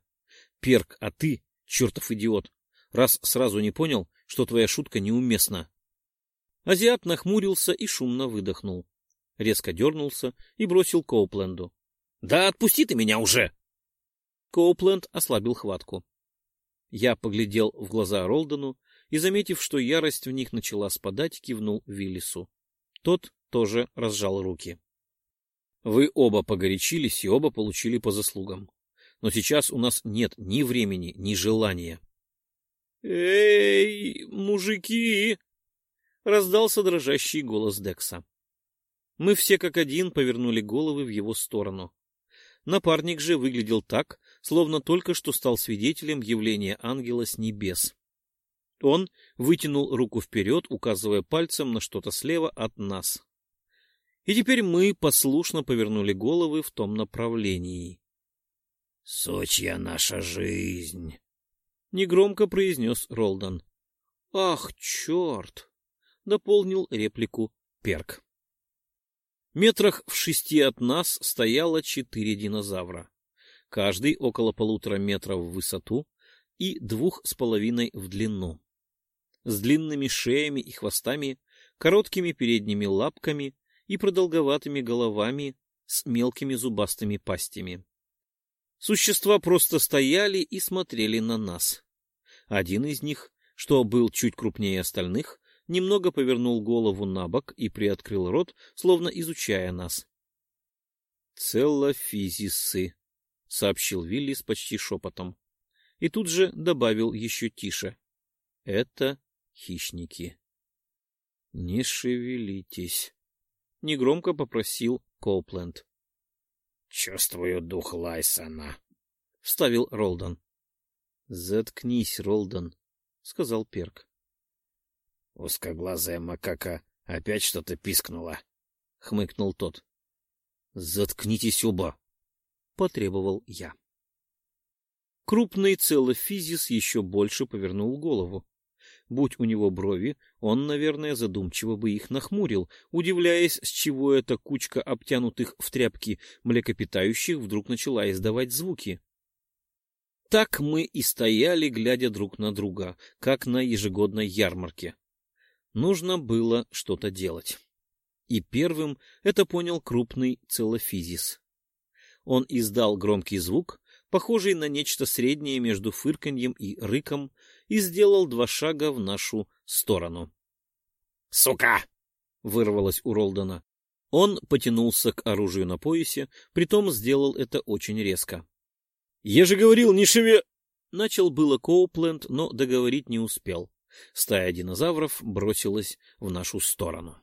Перк, а ты, чертов идиот, раз сразу не понял, что твоя шутка неуместна. Азиат нахмурился и шумно выдохнул. Резко дернулся и бросил Коупленду. — Да отпусти ты меня уже! Коупленд ослабил хватку. Я поглядел в глаза Ролдону и, заметив, что ярость в них начала спадать, кивнул Виллису. Тот тоже разжал руки. Вы оба погорячились и оба получили по заслугам. Но сейчас у нас нет ни времени, ни желания. «Эй, мужики!» — раздался дрожащий голос Декса. Мы все как один повернули головы в его сторону. Напарник же выглядел так, словно только что стал свидетелем явления ангела с небес. Он вытянул руку вперед, указывая пальцем на что-то слева от нас. И теперь мы послушно повернули головы в том направлении. — Сочья наша жизнь! — негромко произнес Ролдан. — Ах, черт! — дополнил реплику Перк. Метрах в шести от нас стояло четыре динозавра, каждый около полутора метров в высоту и двух с половиной в длину. С длинными шеями и хвостами, короткими передними лапками и продолговатыми головами с мелкими зубастыми пастями. Существа просто стояли и смотрели на нас. Один из них, что был чуть крупнее остальных, немного повернул голову на бок и приоткрыл рот, словно изучая нас. «Целлофизисы», — сообщил Виллис почти шепотом. И тут же добавил еще тише. «Это хищники». «Не шевелитесь», — негромко попросил Коупленд. Чувствую дух Лайсона, — вставил Ролдон. — Заткнись, Ролдон, — сказал Перк. Узкоглазая макака опять что-то пискнула, — хмыкнул тот. — Заткнитесь оба, — потребовал я. Крупный целофизис еще больше повернул голову. Будь у него брови, он, наверное, задумчиво бы их нахмурил, удивляясь, с чего эта кучка обтянутых в тряпки млекопитающих вдруг начала издавать звуки. Так мы и стояли, глядя друг на друга, как на ежегодной ярмарке. Нужно было что-то делать. И первым это понял крупный целофизис. Он издал громкий звук, похожий на нечто среднее между фырканьем и рыком, и сделал два шага в нашу сторону. «Сука!» — вырвалось у Ролдона. Он потянулся к оружию на поясе, притом сделал это очень резко. «Я же говорил, не шеве...» Начал было Коупленд, но договорить не успел. Стая динозавров бросилась в нашу сторону.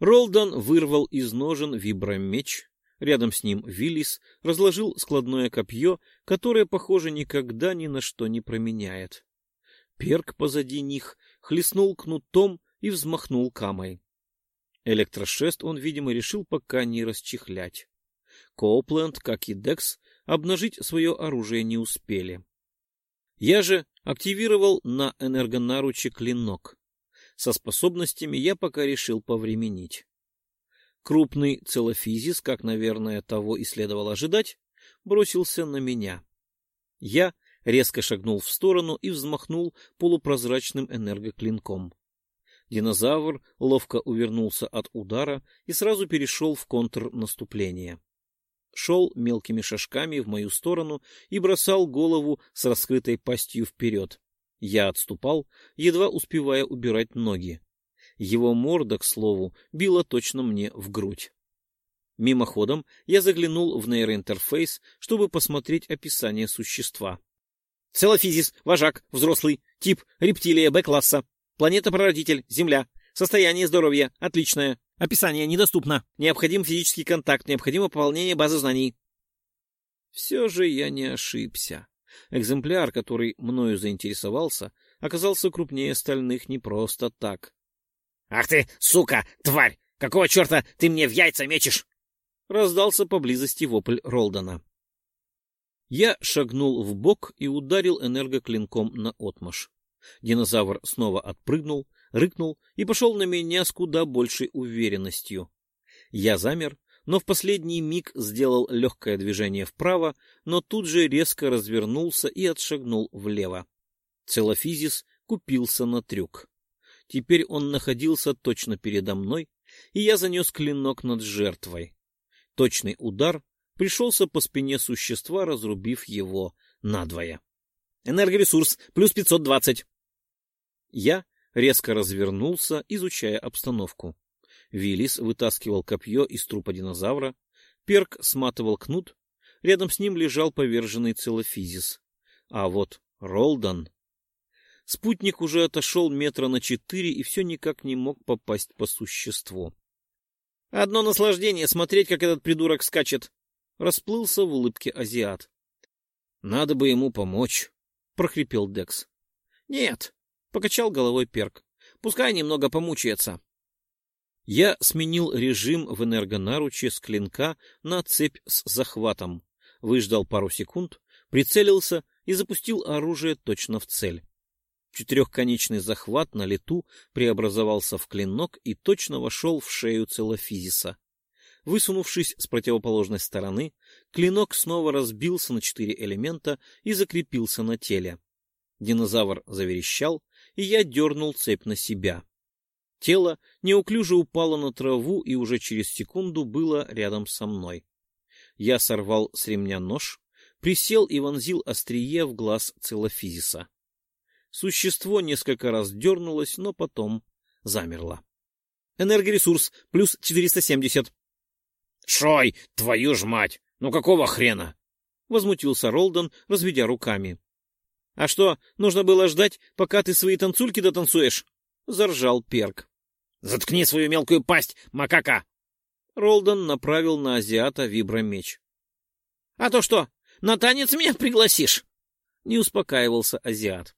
Ролдон вырвал из ножен вибромеч, Рядом с ним Виллис разложил складное копье, которое, похоже, никогда ни на что не променяет. Перк позади них хлестнул кнутом и взмахнул камой. Электрошест он, видимо, решил пока не расчехлять. Коупленд, как и Декс, обнажить свое оружие не успели. Я же активировал на энергонаруче клинок. Со способностями я пока решил повременить. Крупный целофизис, как, наверное, того и следовало ожидать, бросился на меня. Я резко шагнул в сторону и взмахнул полупрозрачным энергоклинком. Динозавр ловко увернулся от удара и сразу перешел в контрнаступление. Шел мелкими шажками в мою сторону и бросал голову с раскрытой пастью вперед. Я отступал, едва успевая убирать ноги. Его морда, к слову, била точно мне в грудь. Мимоходом я заглянул в нейроинтерфейс, чтобы посмотреть описание существа. Целофизис, вожак, взрослый, тип рептилия Б-класса, планета-прародитель, Земля, состояние здоровья, отличное, описание недоступно, необходим физический контакт, необходимо пополнение базы знаний. Все же я не ошибся. Экземпляр, который мною заинтересовался, оказался крупнее остальных не просто так. «Ах ты, сука, тварь! Какого черта ты мне в яйца мечешь?» Раздался поблизости вопль Ролдона. Я шагнул в бок и ударил энергоклинком на отмаш. Динозавр снова отпрыгнул, рыкнул и пошел на меня с куда большей уверенностью. Я замер, но в последний миг сделал легкое движение вправо, но тут же резко развернулся и отшагнул влево. Целофизис купился на трюк. Теперь он находился точно передо мной, и я занес клинок над жертвой. Точный удар пришелся по спине существа, разрубив его надвое. Энергоресурс плюс 520. Я резко развернулся, изучая обстановку. Виллис вытаскивал копье из трупа динозавра, Перк сматывал кнут, рядом с ним лежал поверженный целофизис. А вот Ролдан Спутник уже отошел метра на четыре и все никак не мог попасть по существу. «Одно наслаждение смотреть, как этот придурок скачет!» Расплылся в улыбке азиат. «Надо бы ему помочь», — прохрипел Декс. «Нет», — покачал головой Перк. «Пускай немного помучается». Я сменил режим в энергонаруче с клинка на цепь с захватом, выждал пару секунд, прицелился и запустил оружие точно в цель. Четырехконечный захват на лету преобразовался в клинок и точно вошел в шею целофизиса. Высунувшись с противоположной стороны, клинок снова разбился на четыре элемента и закрепился на теле. Динозавр заверещал, и я дернул цепь на себя. Тело неуклюже упало на траву и уже через секунду было рядом со мной. Я сорвал с ремня нож, присел и вонзил острие в глаз целофизиса. Существо несколько раз дернулось, но потом замерло. Энергоресурс плюс 470. «Шой, твою ж мать! Ну какого хрена?» — возмутился Ролдон, разведя руками. «А что, нужно было ждать, пока ты свои танцульки дотанцуешь?» — заржал Перк. «Заткни свою мелкую пасть, макака!» Ролдон направил на азиата вибромеч. — А то что, на танец меня пригласишь? — не успокаивался азиат. —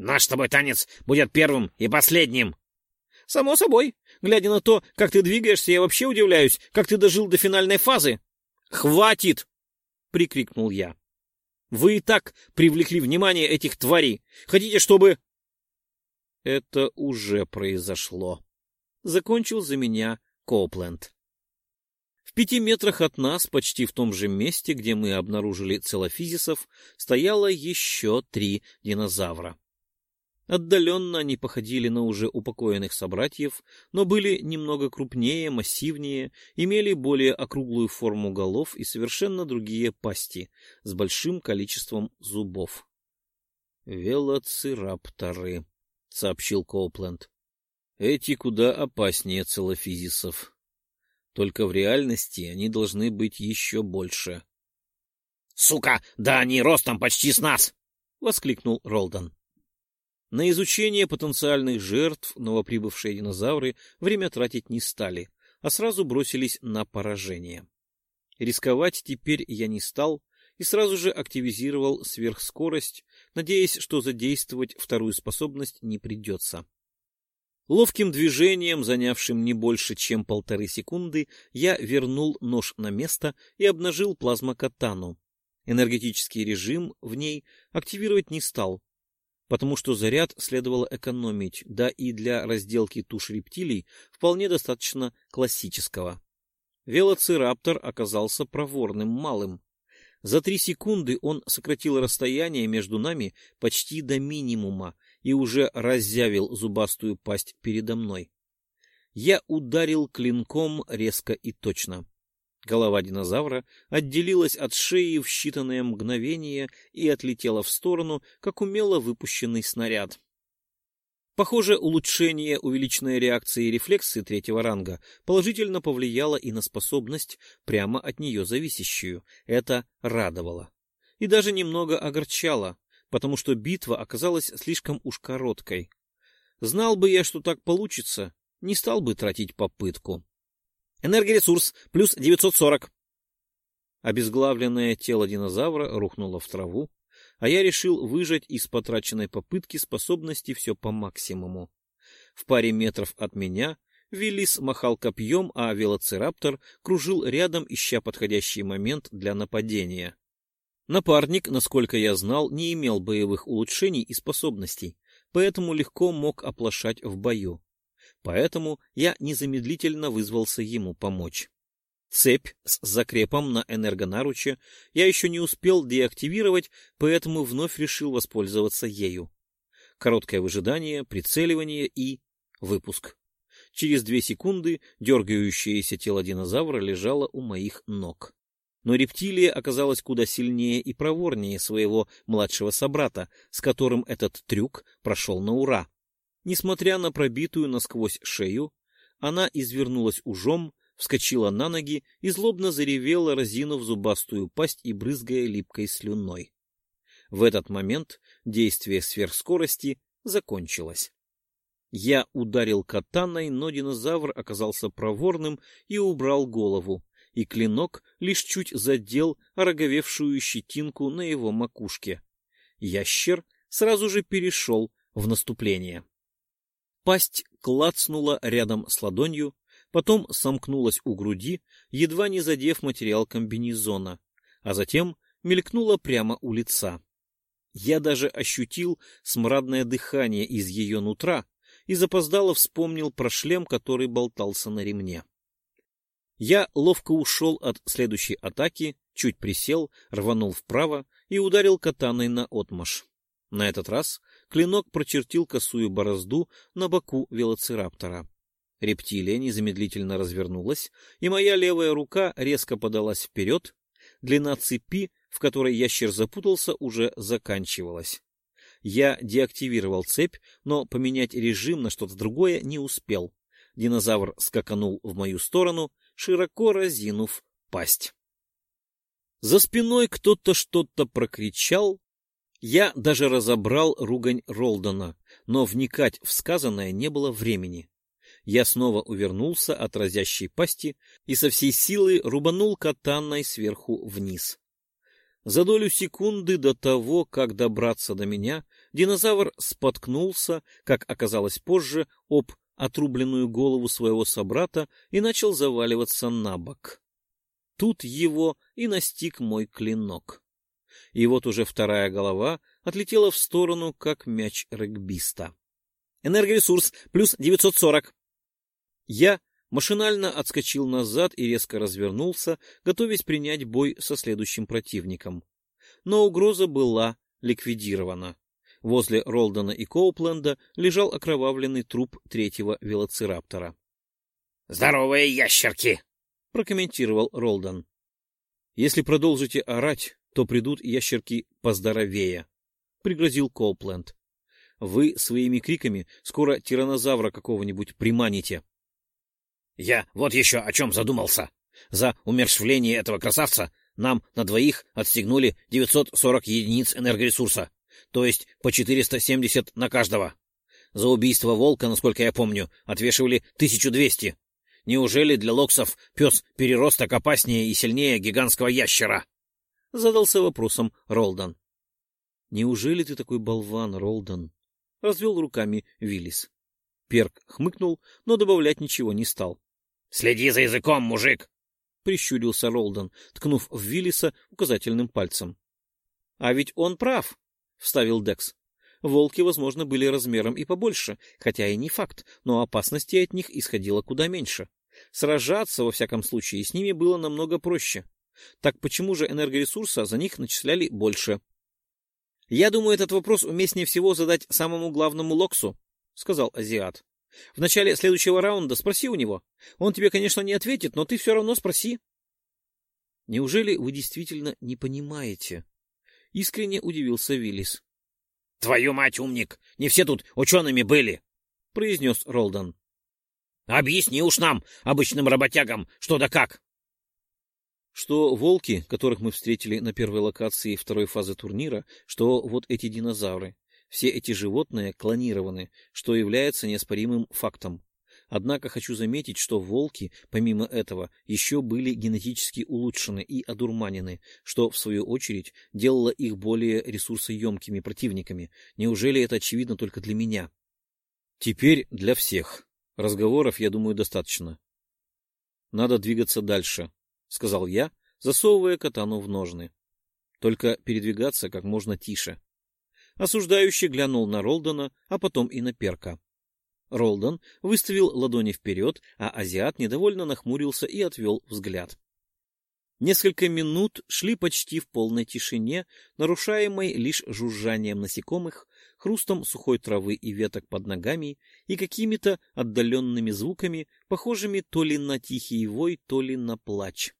Наш с тобой танец будет первым и последним. — Само собой. Глядя на то, как ты двигаешься, я вообще удивляюсь, как ты дожил до финальной фазы. — Хватит! — прикрикнул я. — Вы и так привлекли внимание этих тварей. Хотите, чтобы... Это уже произошло. Закончил за меня Копленд. В пяти метрах от нас, почти в том же месте, где мы обнаружили целофизисов, стояло еще три динозавра. Отдаленно они походили на уже упокоенных собратьев, но были немного крупнее, массивнее, имели более округлую форму голов и совершенно другие пасти с большим количеством зубов. «Велоцирапторы», — сообщил Коупленд. «Эти куда опаснее целофизисов. Только в реальности они должны быть еще больше. — Сука, да они ростом почти с нас! — воскликнул Ролдон. На изучение потенциальных жертв новоприбывшие динозавры время тратить не стали, а сразу бросились на поражение. Рисковать теперь я не стал и сразу же активизировал сверхскорость, надеясь, что задействовать вторую способность не придется. Ловким движением, занявшим не больше, чем полторы секунды, я вернул нож на место и обнажил плазмокатану. Энергетический режим в ней активировать не стал, потому что заряд следовало экономить, да и для разделки туш рептилий вполне достаточно классического. Велоцираптор оказался проворным малым. За три секунды он сократил расстояние между нами почти до минимума и уже разъявил зубастую пасть передо мной. Я ударил клинком резко и точно. Голова динозавра отделилась от шеи в считанное мгновение и отлетела в сторону, как умело выпущенный снаряд. Похоже, улучшение увеличенной реакции и рефлексы третьего ранга положительно повлияло и на способность, прямо от нее зависящую. Это радовало. И даже немного огорчало, потому что битва оказалась слишком уж короткой. Знал бы я, что так получится, не стал бы тратить попытку. Энергоресурс плюс 940. Обезглавленное тело динозавра рухнуло в траву, а я решил выжать из потраченной попытки способности все по максимуму. В паре метров от меня Виллис махал копьем, а велоцираптор кружил рядом, ища подходящий момент для нападения. Напарник, насколько я знал, не имел боевых улучшений и способностей, поэтому легко мог оплошать в бою. Поэтому я незамедлительно вызвался ему помочь. Цепь с закрепом на энергонаруче я еще не успел деактивировать, поэтому вновь решил воспользоваться ею. Короткое выжидание, прицеливание и выпуск. Через две секунды дергающееся тело динозавра лежало у моих ног. Но рептилия оказалась куда сильнее и проворнее своего младшего собрата, с которым этот трюк прошел на ура. Несмотря на пробитую насквозь шею, она извернулась ужом, вскочила на ноги и злобно заревела, разинув зубастую пасть и брызгая липкой слюной. В этот момент действие сверхскорости закончилось. Я ударил катаной, но динозавр оказался проворным и убрал голову, и клинок лишь чуть задел ороговевшую щетинку на его макушке. Ящер сразу же перешел в наступление. Пасть клацнула рядом с ладонью, потом сомкнулась у груди, едва не задев материал комбинезона, а затем мелькнула прямо у лица. Я даже ощутил смрадное дыхание из ее нутра и запоздало вспомнил про шлем, который болтался на ремне. Я ловко ушел от следующей атаки, чуть присел, рванул вправо и ударил катаной на отмаш. На этот раз клинок прочертил косую борозду на боку велоцираптора. Рептилия незамедлительно развернулась, и моя левая рука резко подалась вперед. Длина цепи, в которой ящер запутался, уже заканчивалась. Я деактивировал цепь, но поменять режим на что-то другое не успел. Динозавр скаканул в мою сторону, широко разинув пасть. За спиной кто-то что-то прокричал. Я даже разобрал ругань Ролдона, но вникать в сказанное не было времени. Я снова увернулся от разящей пасти и со всей силы рубанул катаной сверху вниз. За долю секунды до того, как добраться до меня, динозавр споткнулся, как оказалось позже, об отрубленную голову своего собрата и начал заваливаться на бок. Тут его и настиг мой клинок. И вот уже вторая голова отлетела в сторону, как мяч регбиста. Энергоресурс плюс 940. Я машинально отскочил назад и резко развернулся, готовясь принять бой со следующим противником. Но угроза была ликвидирована. Возле Ролдона и Коупленда лежал окровавленный труп третьего велоцираптора. «Здоровые ящерки!» — прокомментировал Ролдон. «Если продолжите орать, то придут ящерки поздоровее», — пригрозил Коупленд. «Вы своими криками скоро тиранозавра какого-нибудь приманите». Я вот еще о чем задумался. За умершвление этого красавца нам на двоих отстегнули 940 единиц энергоресурса, то есть по 470 на каждого. За убийство волка, насколько я помню, отвешивали 1200. Неужели для локсов пес переросток опаснее и сильнее гигантского ящера? Задался вопросом Ролдан. Неужели ты такой болван, Ролдан? Развел руками Виллис. Перк хмыкнул, но добавлять ничего не стал. Следи за языком, мужик! — прищурился Ролдон, ткнув в Виллиса указательным пальцем. — А ведь он прав, — вставил Декс. Волки, возможно, были размером и побольше, хотя и не факт, но опасности от них исходило куда меньше. Сражаться, во всяком случае, с ними было намного проще. Так почему же энергоресурса за них начисляли больше? — Я думаю, этот вопрос уместнее всего задать самому главному Локсу, — сказал азиат. В начале следующего раунда спроси у него. Он тебе, конечно, не ответит, но ты все равно спроси. Неужели вы действительно не понимаете? Искренне удивился Виллис. — Твою мать, умник! Не все тут учеными были! — произнес Ролдон. — Объясни уж нам, обычным работягам, что да как! Что волки, которых мы встретили на первой локации второй фазы турнира, что вот эти динозавры, все эти животные клонированы, что является неоспоримым фактом. Однако хочу заметить, что волки, помимо этого, еще были генетически улучшены и одурманены, что, в свою очередь, делало их более ресурсоемкими противниками. Неужели это очевидно только для меня? Теперь для всех. Разговоров, я думаю, достаточно. Надо двигаться дальше, — сказал я, засовывая катану в ножны. Только передвигаться как можно тише. Осуждающий глянул на Ролдона, а потом и на Перка. Ролдон выставил ладони вперед, а азиат недовольно нахмурился и отвел взгляд. Несколько минут шли почти в полной тишине, нарушаемой лишь жужжанием насекомых, хрустом сухой травы и веток под ногами и какими-то отдаленными звуками, похожими то ли на тихий вой, то ли на плач.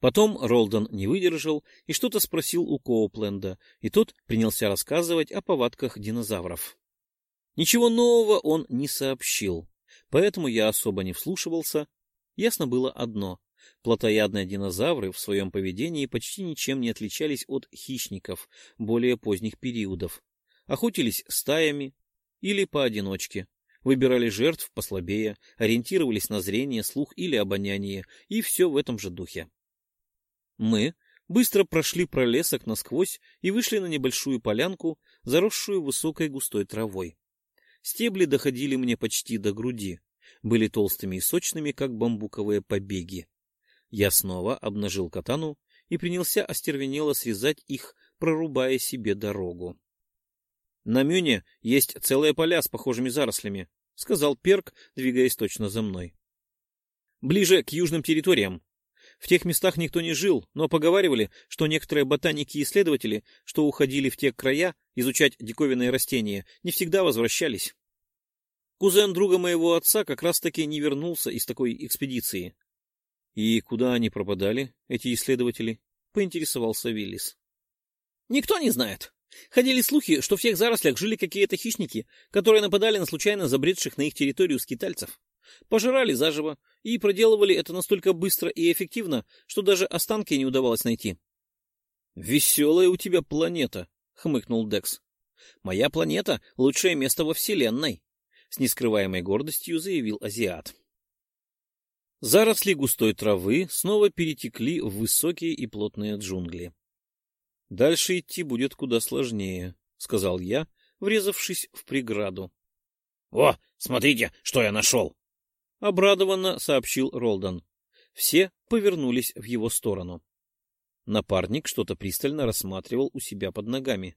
Потом Ролдон не выдержал и что-то спросил у Коупленда, и тот принялся рассказывать о повадках динозавров. Ничего нового он не сообщил, поэтому я особо не вслушивался. Ясно было одно — плотоядные динозавры в своем поведении почти ничем не отличались от хищников более поздних периодов. Охотились стаями или поодиночке, выбирали жертв послабее, ориентировались на зрение, слух или обоняние, и все в этом же духе. Мы быстро прошли пролесок насквозь и вышли на небольшую полянку, заросшую высокой густой травой. Стебли доходили мне почти до груди, были толстыми и сочными, как бамбуковые побеги. Я снова обнажил катану и принялся остервенело срезать их, прорубая себе дорогу. — На Мюне есть целые поля с похожими зарослями, — сказал Перк, двигаясь точно за мной. — Ближе к южным территориям, в тех местах никто не жил, но поговаривали, что некоторые ботаники и исследователи, что уходили в те края изучать диковинные растения, не всегда возвращались. Кузен друга моего отца как раз-таки не вернулся из такой экспедиции. — И куда они пропадали, эти исследователи? — поинтересовался Виллис. — Никто не знает. Ходили слухи, что в тех зарослях жили какие-то хищники, которые нападали на случайно забредших на их территорию скитальцев пожирали заживо и проделывали это настолько быстро и эффективно, что даже останки не удавалось найти. — Веселая у тебя планета, — хмыкнул Декс. — Моя планета — лучшее место во Вселенной. с нескрываемой гордостью заявил азиат. Заросли густой травы снова перетекли в высокие и плотные джунгли. Дальше идти будет куда сложнее, сказал я, врезавшись в преграду. О, смотрите, что я нашел! Обрадованно сообщил Ролдон. Все повернулись в его сторону. Напарник что-то пристально рассматривал у себя под ногами.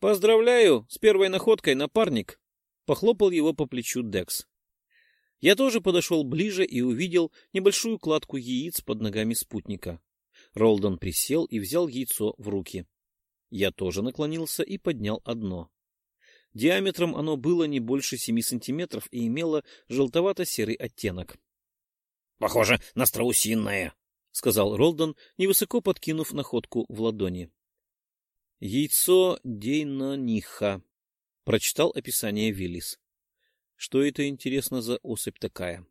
«Поздравляю с первой находкой, напарник!» — похлопал его по плечу Декс. Я тоже подошел ближе и увидел небольшую кладку яиц под ногами спутника. Ролдон присел и взял яйцо в руки. Я тоже наклонился и поднял одно. Диаметром оно было не больше семи сантиметров и имело желтовато-серый оттенок. — Похоже на страусиное, — сказал Ролдон, невысоко подкинув находку в ладони. — Яйцо Дейнаниха, — прочитал описание Виллис. Что это, интересно, за особь такая?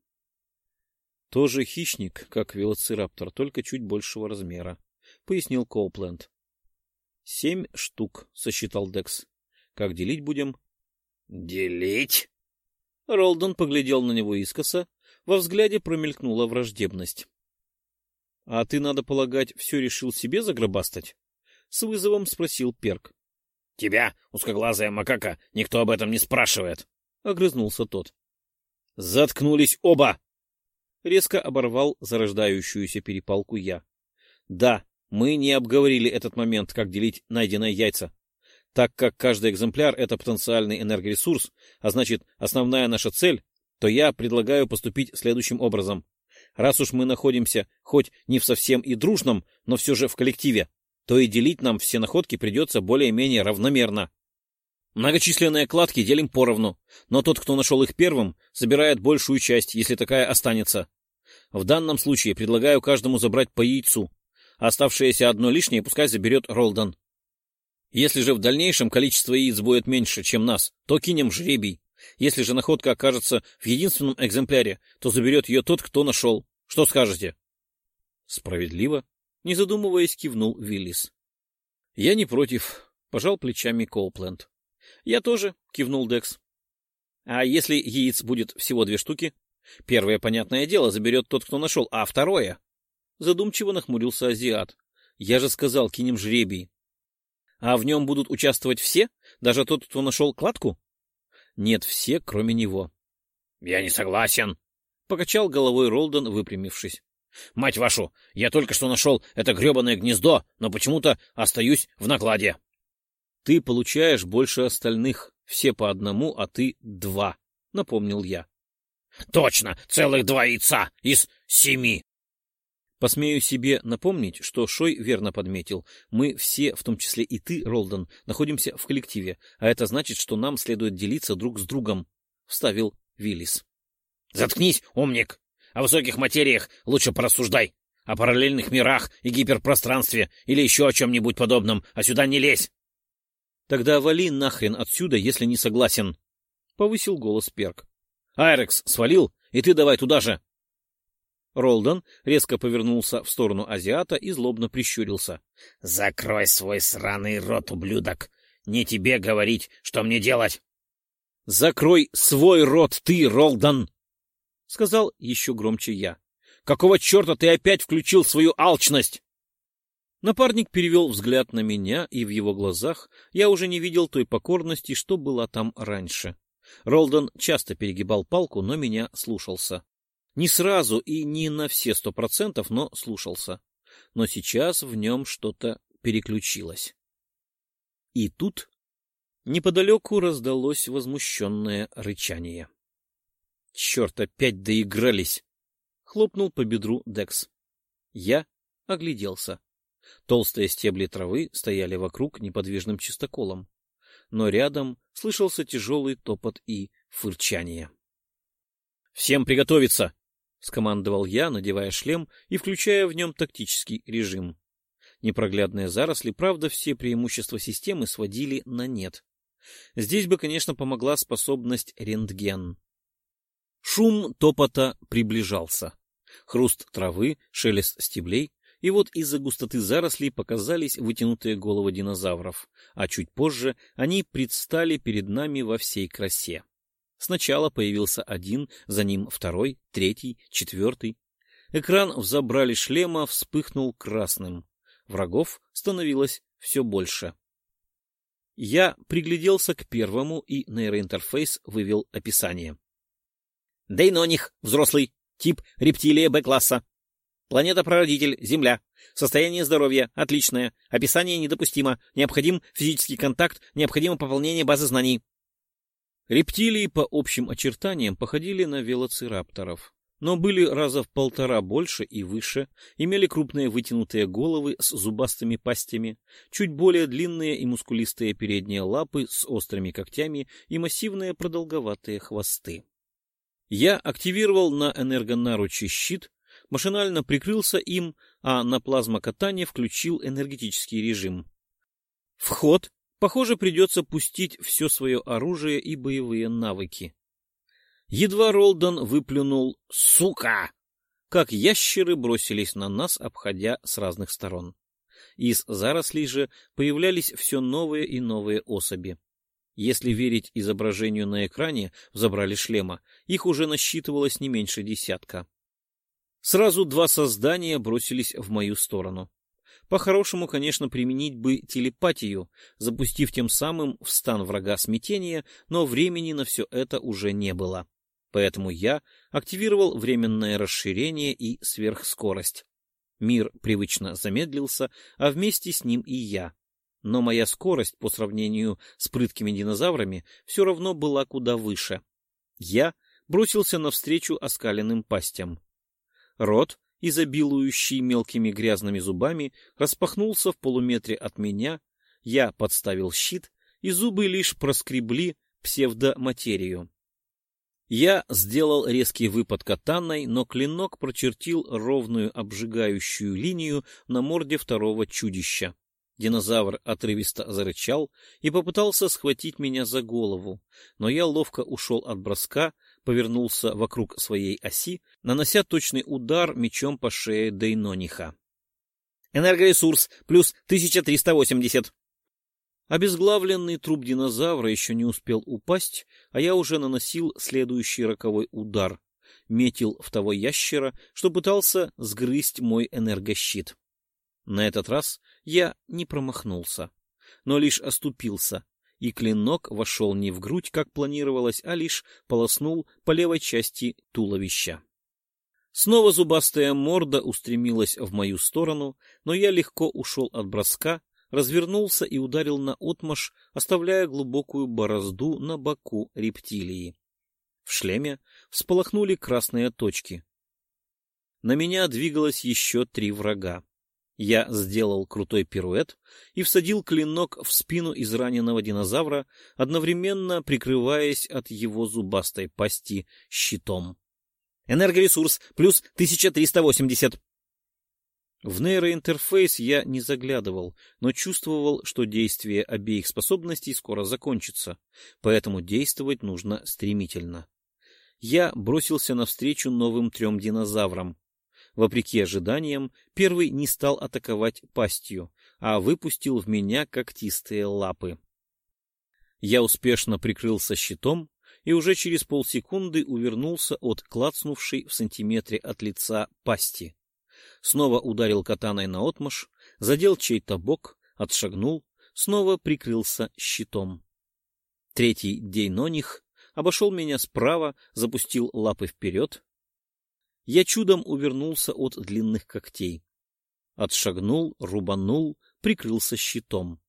— Тоже хищник, как велоцираптор, только чуть большего размера, — пояснил Коупленд. — Семь штук, — сосчитал Декс. Как делить будем? Делить? Ролдон поглядел на него искоса. Во взгляде промелькнула враждебность. — А ты, надо полагать, все решил себе загробастать? — с вызовом спросил Перк. — Тебя, узкоглазая макака, никто об этом не спрашивает, — огрызнулся тот. — Заткнулись оба! Резко оборвал зарождающуюся перепалку я. — Да, мы не обговорили этот момент, как делить найденные яйца. Так как каждый экземпляр — это потенциальный энергоресурс, а значит, основная наша цель, то я предлагаю поступить следующим образом. Раз уж мы находимся хоть не в совсем и дружном, но все же в коллективе, то и делить нам все находки придется более-менее равномерно. Многочисленные кладки делим поровну, но тот, кто нашел их первым, забирает большую часть, если такая останется. В данном случае предлагаю каждому забрать по яйцу. Оставшееся одно лишнее пускай заберет Ролдон. Если же в дальнейшем количество яиц будет меньше, чем нас, то кинем жребий. Если же находка окажется в единственном экземпляре, то заберет ее тот, кто нашел. Что скажете? Справедливо. Не задумываясь, кивнул Виллис. Я не против. Пожал плечами Коупленд. Я тоже, кивнул Декс. А если яиц будет всего две штуки? Первое, понятное дело, заберет тот, кто нашел, а второе... Задумчиво нахмурился азиат. Я же сказал, кинем жребий. А в нем будут участвовать все? Даже тот, кто нашел кладку? Нет, все, кроме него. — Я не согласен, — покачал головой Ролдон, выпрямившись. — Мать вашу, я только что нашел это гребаное гнездо, но почему-то остаюсь в накладе. — Ты получаешь больше остальных, все по одному, а ты два, — напомнил я. — Точно, целых два яйца из семи. Посмею себе напомнить, что Шой верно подметил. Мы все, в том числе и ты, Ролдон, находимся в коллективе, а это значит, что нам следует делиться друг с другом, — вставил Виллис. — Заткнись, умник! О высоких материях лучше порассуждай. О параллельных мирах и гиперпространстве или еще о чем-нибудь подобном, а сюда не лезь. — Тогда вали нахрен отсюда, если не согласен, — повысил голос Перк. — Айрекс свалил, и ты давай туда же. Ролдон резко повернулся в сторону азиата и злобно прищурился. — Закрой свой сраный рот, ублюдок! Не тебе говорить, что мне делать! — Закрой свой рот, ты, Ролдон! — сказал еще громче я. — Какого черта ты опять включил свою алчность? Напарник перевел взгляд на меня, и в его глазах я уже не видел той покорности, что была там раньше. Ролдон часто перегибал палку, но меня слушался. Не сразу и не на все сто процентов, но слушался. Но сейчас в нем что-то переключилось. И тут неподалеку раздалось возмущенное рычание. — Черт, опять доигрались! — хлопнул по бедру Декс. Я огляделся. Толстые стебли травы стояли вокруг неподвижным чистоколом, но рядом слышался тяжелый топот и фырчание. — Всем приготовиться! — скомандовал я, надевая шлем и включая в нем тактический режим. Непроглядные заросли, правда, все преимущества системы сводили на нет. Здесь бы, конечно, помогла способность рентген. Шум топота приближался. Хруст травы, шелест стеблей, и вот из-за густоты зарослей показались вытянутые головы динозавров, а чуть позже они предстали перед нами во всей красе. Сначала появился один, за ним второй, третий, четвертый. Экран в шлема вспыхнул красным. Врагов становилось все больше. Я пригляделся к первому, и нейроинтерфейс вывел описание. Дейноних, взрослый, тип рептилия Б-класса. Планета-прародитель, Земля. Состояние здоровья отличное. Описание недопустимо. Необходим физический контакт, необходимо пополнение базы знаний. Рептилии по общим очертаниям походили на велоцирапторов, но были раза в полтора больше и выше, имели крупные вытянутые головы с зубастыми пастями, чуть более длинные и мускулистые передние лапы с острыми когтями и массивные продолговатые хвосты. Я активировал на энергонаручи щит, машинально прикрылся им, а на плазмокатание включил энергетический режим. Вход Похоже, придется пустить все свое оружие и боевые навыки. Едва Ролдон выплюнул «Сука!», как ящеры бросились на нас, обходя с разных сторон. Из зарослей же появлялись все новые и новые особи. Если верить изображению на экране забрали шлема, их уже насчитывалось не меньше десятка. Сразу два создания бросились в мою сторону. По-хорошему, конечно, применить бы телепатию, запустив тем самым в стан врага смятения, но времени на все это уже не было. Поэтому я активировал временное расширение и сверхскорость. Мир привычно замедлился, а вместе с ним и я. Но моя скорость по сравнению с прыткими динозаврами все равно была куда выше. Я бросился навстречу оскаленным пастям. Рот изобилующий мелкими грязными зубами, распахнулся в полуметре от меня, я подставил щит, и зубы лишь проскребли псевдоматерию. Я сделал резкий выпад катаной, но клинок прочертил ровную обжигающую линию на морде второго чудища. Динозавр отрывисто зарычал и попытался схватить меня за голову, но я ловко ушел от броска, повернулся вокруг своей оси, нанося точный удар мечом по шее Дейнониха. «Энергоресурс плюс 1380!» Обезглавленный труп динозавра еще не успел упасть, а я уже наносил следующий роковой удар. Метил в того ящера, что пытался сгрызть мой энергощит. На этот раз я не промахнулся, но лишь оступился, и клинок вошел не в грудь, как планировалось, а лишь полоснул по левой части туловища. Снова зубастая морда устремилась в мою сторону, но я легко ушел от броска, развернулся и ударил на отмаш, оставляя глубокую борозду на боку рептилии. В шлеме всполохнули красные точки. На меня двигалось еще три врага. Я сделал крутой пируэт и всадил клинок в спину израненного динозавра, одновременно прикрываясь от его зубастой пасти щитом. Энергоресурс плюс 1380. В нейроинтерфейс я не заглядывал, но чувствовал, что действие обеих способностей скоро закончится, поэтому действовать нужно стремительно. Я бросился навстречу новым трем динозаврам, Вопреки ожиданиям, первый не стал атаковать пастью, а выпустил в меня когтистые лапы. Я успешно прикрылся щитом и уже через полсекунды увернулся от клацнувшей в сантиметре от лица пасти. Снова ударил катаной наотмашь, задел чей-то бок, отшагнул, снова прикрылся щитом. Третий дейноних обошел меня справа, запустил лапы вперед, я чудом увернулся от длинных когтей. Отшагнул, рубанул, прикрылся щитом.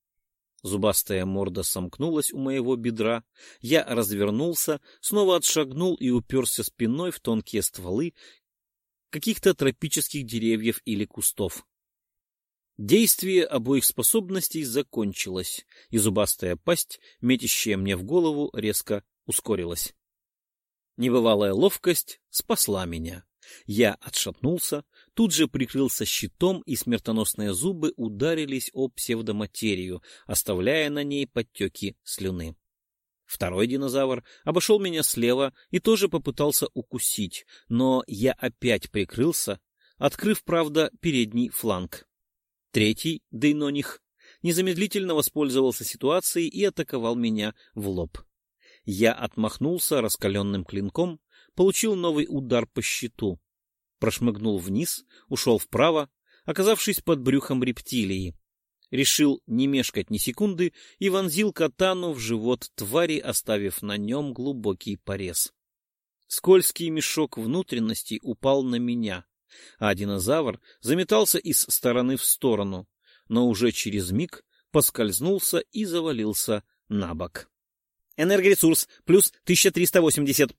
Зубастая морда сомкнулась у моего бедра. Я развернулся, снова отшагнул и уперся спиной в тонкие стволы каких-то тропических деревьев или кустов. Действие обоих способностей закончилось, и зубастая пасть, метящая мне в голову, резко ускорилась. Небывалая ловкость спасла меня. Я отшатнулся, тут же прикрылся щитом, и смертоносные зубы ударились о псевдоматерию, оставляя на ней подтеки слюны. Второй динозавр обошел меня слева и тоже попытался укусить, но я опять прикрылся, открыв, правда, передний фланг. Третий, Дейноних, незамедлительно воспользовался ситуацией и атаковал меня в лоб. Я отмахнулся раскаленным клинком, получил новый удар по щиту. Прошмыгнул вниз, ушел вправо, оказавшись под брюхом рептилии. Решил не мешкать ни секунды и вонзил катану в живот твари, оставив на нем глубокий порез. Скользкий мешок внутренностей упал на меня, а динозавр заметался из стороны в сторону, но уже через миг поскользнулся и завалился на бок. Энергоресурс плюс 1380.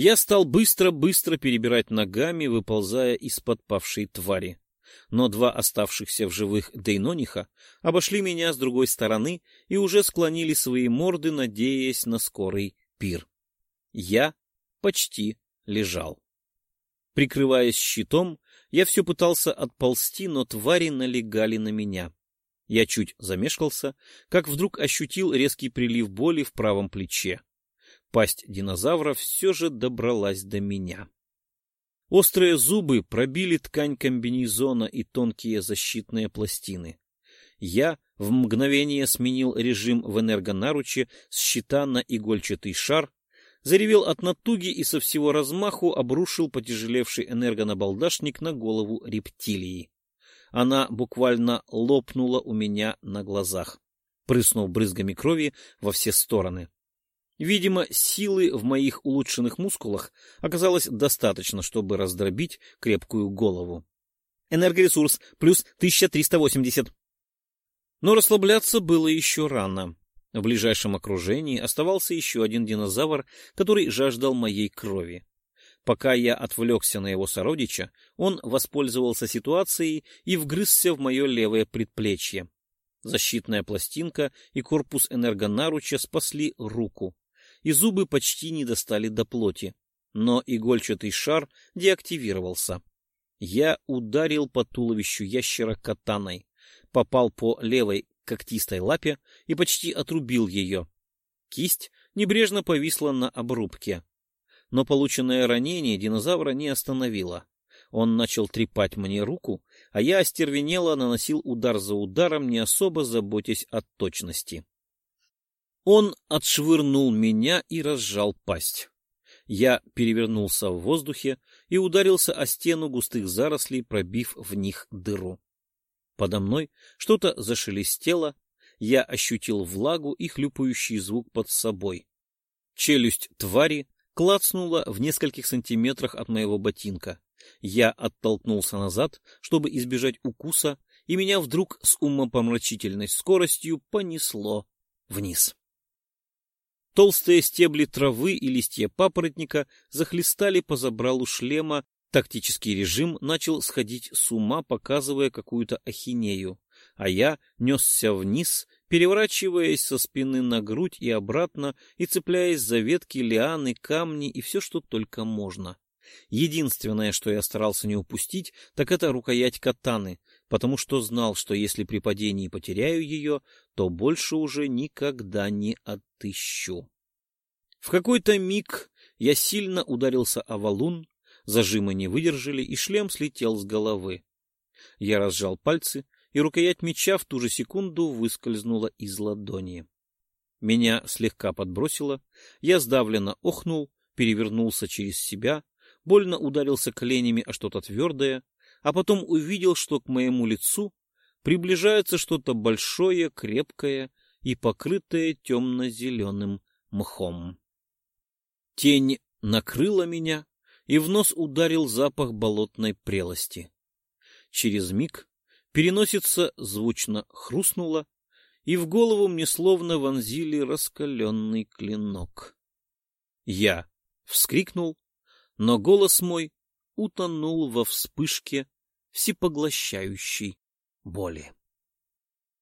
Я стал быстро-быстро перебирать ногами, выползая из-под павшей твари. Но два оставшихся в живых Дейнониха обошли меня с другой стороны и уже склонили свои морды, надеясь на скорый пир. Я почти лежал. Прикрываясь щитом, я все пытался отползти, но твари налегали на меня. Я чуть замешкался, как вдруг ощутил резкий прилив боли в правом плече. Пасть динозавра все же добралась до меня. Острые зубы пробили ткань комбинезона и тонкие защитные пластины. Я в мгновение сменил режим в энергонаруче с щита на игольчатый шар, заревел от натуги и со всего размаху обрушил потяжелевший энергонабалдашник на голову рептилии. Она буквально лопнула у меня на глазах, прыснув брызгами крови во все стороны. Видимо, силы в моих улучшенных мускулах оказалось достаточно, чтобы раздробить крепкую голову. Энергоресурс плюс 1380. Но расслабляться было еще рано. В ближайшем окружении оставался еще один динозавр, который жаждал моей крови. Пока я отвлекся на его сородича, он воспользовался ситуацией и вгрызся в мое левое предплечье. Защитная пластинка и корпус энергонаруча спасли руку, и зубы почти не достали до плоти, но игольчатый шар деактивировался. Я ударил по туловищу ящера катаной, попал по левой когтистой лапе и почти отрубил ее. Кисть небрежно повисла на обрубке но полученное ранение динозавра не остановило. Он начал трепать мне руку, а я остервенело наносил удар за ударом, не особо заботясь о точности. Он отшвырнул меня и разжал пасть. Я перевернулся в воздухе и ударился о стену густых зарослей, пробив в них дыру. Подо мной что-то зашелестело, я ощутил влагу и хлюпающий звук под собой. Челюсть твари клацнула в нескольких сантиметрах от моего ботинка. Я оттолкнулся назад, чтобы избежать укуса, и меня вдруг с умопомрачительной скоростью понесло вниз. Толстые стебли травы и листья папоротника захлестали по забралу шлема, тактический режим начал сходить с ума, показывая какую-то ахинею, а я несся вниз, переворачиваясь со спины на грудь и обратно и цепляясь за ветки, лианы, камни и все, что только можно. Единственное, что я старался не упустить, так это рукоять катаны, потому что знал, что если при падении потеряю ее, то больше уже никогда не отыщу. В какой-то миг я сильно ударился о валун, зажимы не выдержали, и шлем слетел с головы. Я разжал пальцы, и рукоять меча в ту же секунду выскользнула из ладони. Меня слегка подбросило, я сдавленно охнул, перевернулся через себя, больно ударился коленями о что-то твердое, а потом увидел, что к моему лицу приближается что-то большое, крепкое и покрытое темно-зеленым мхом. Тень накрыла меня, и в нос ударил запах болотной прелости. Через миг Переносица звучно хрустнула, и в голову мне словно вонзили раскаленный клинок. Я вскрикнул, но голос мой утонул во вспышке всепоглощающей боли.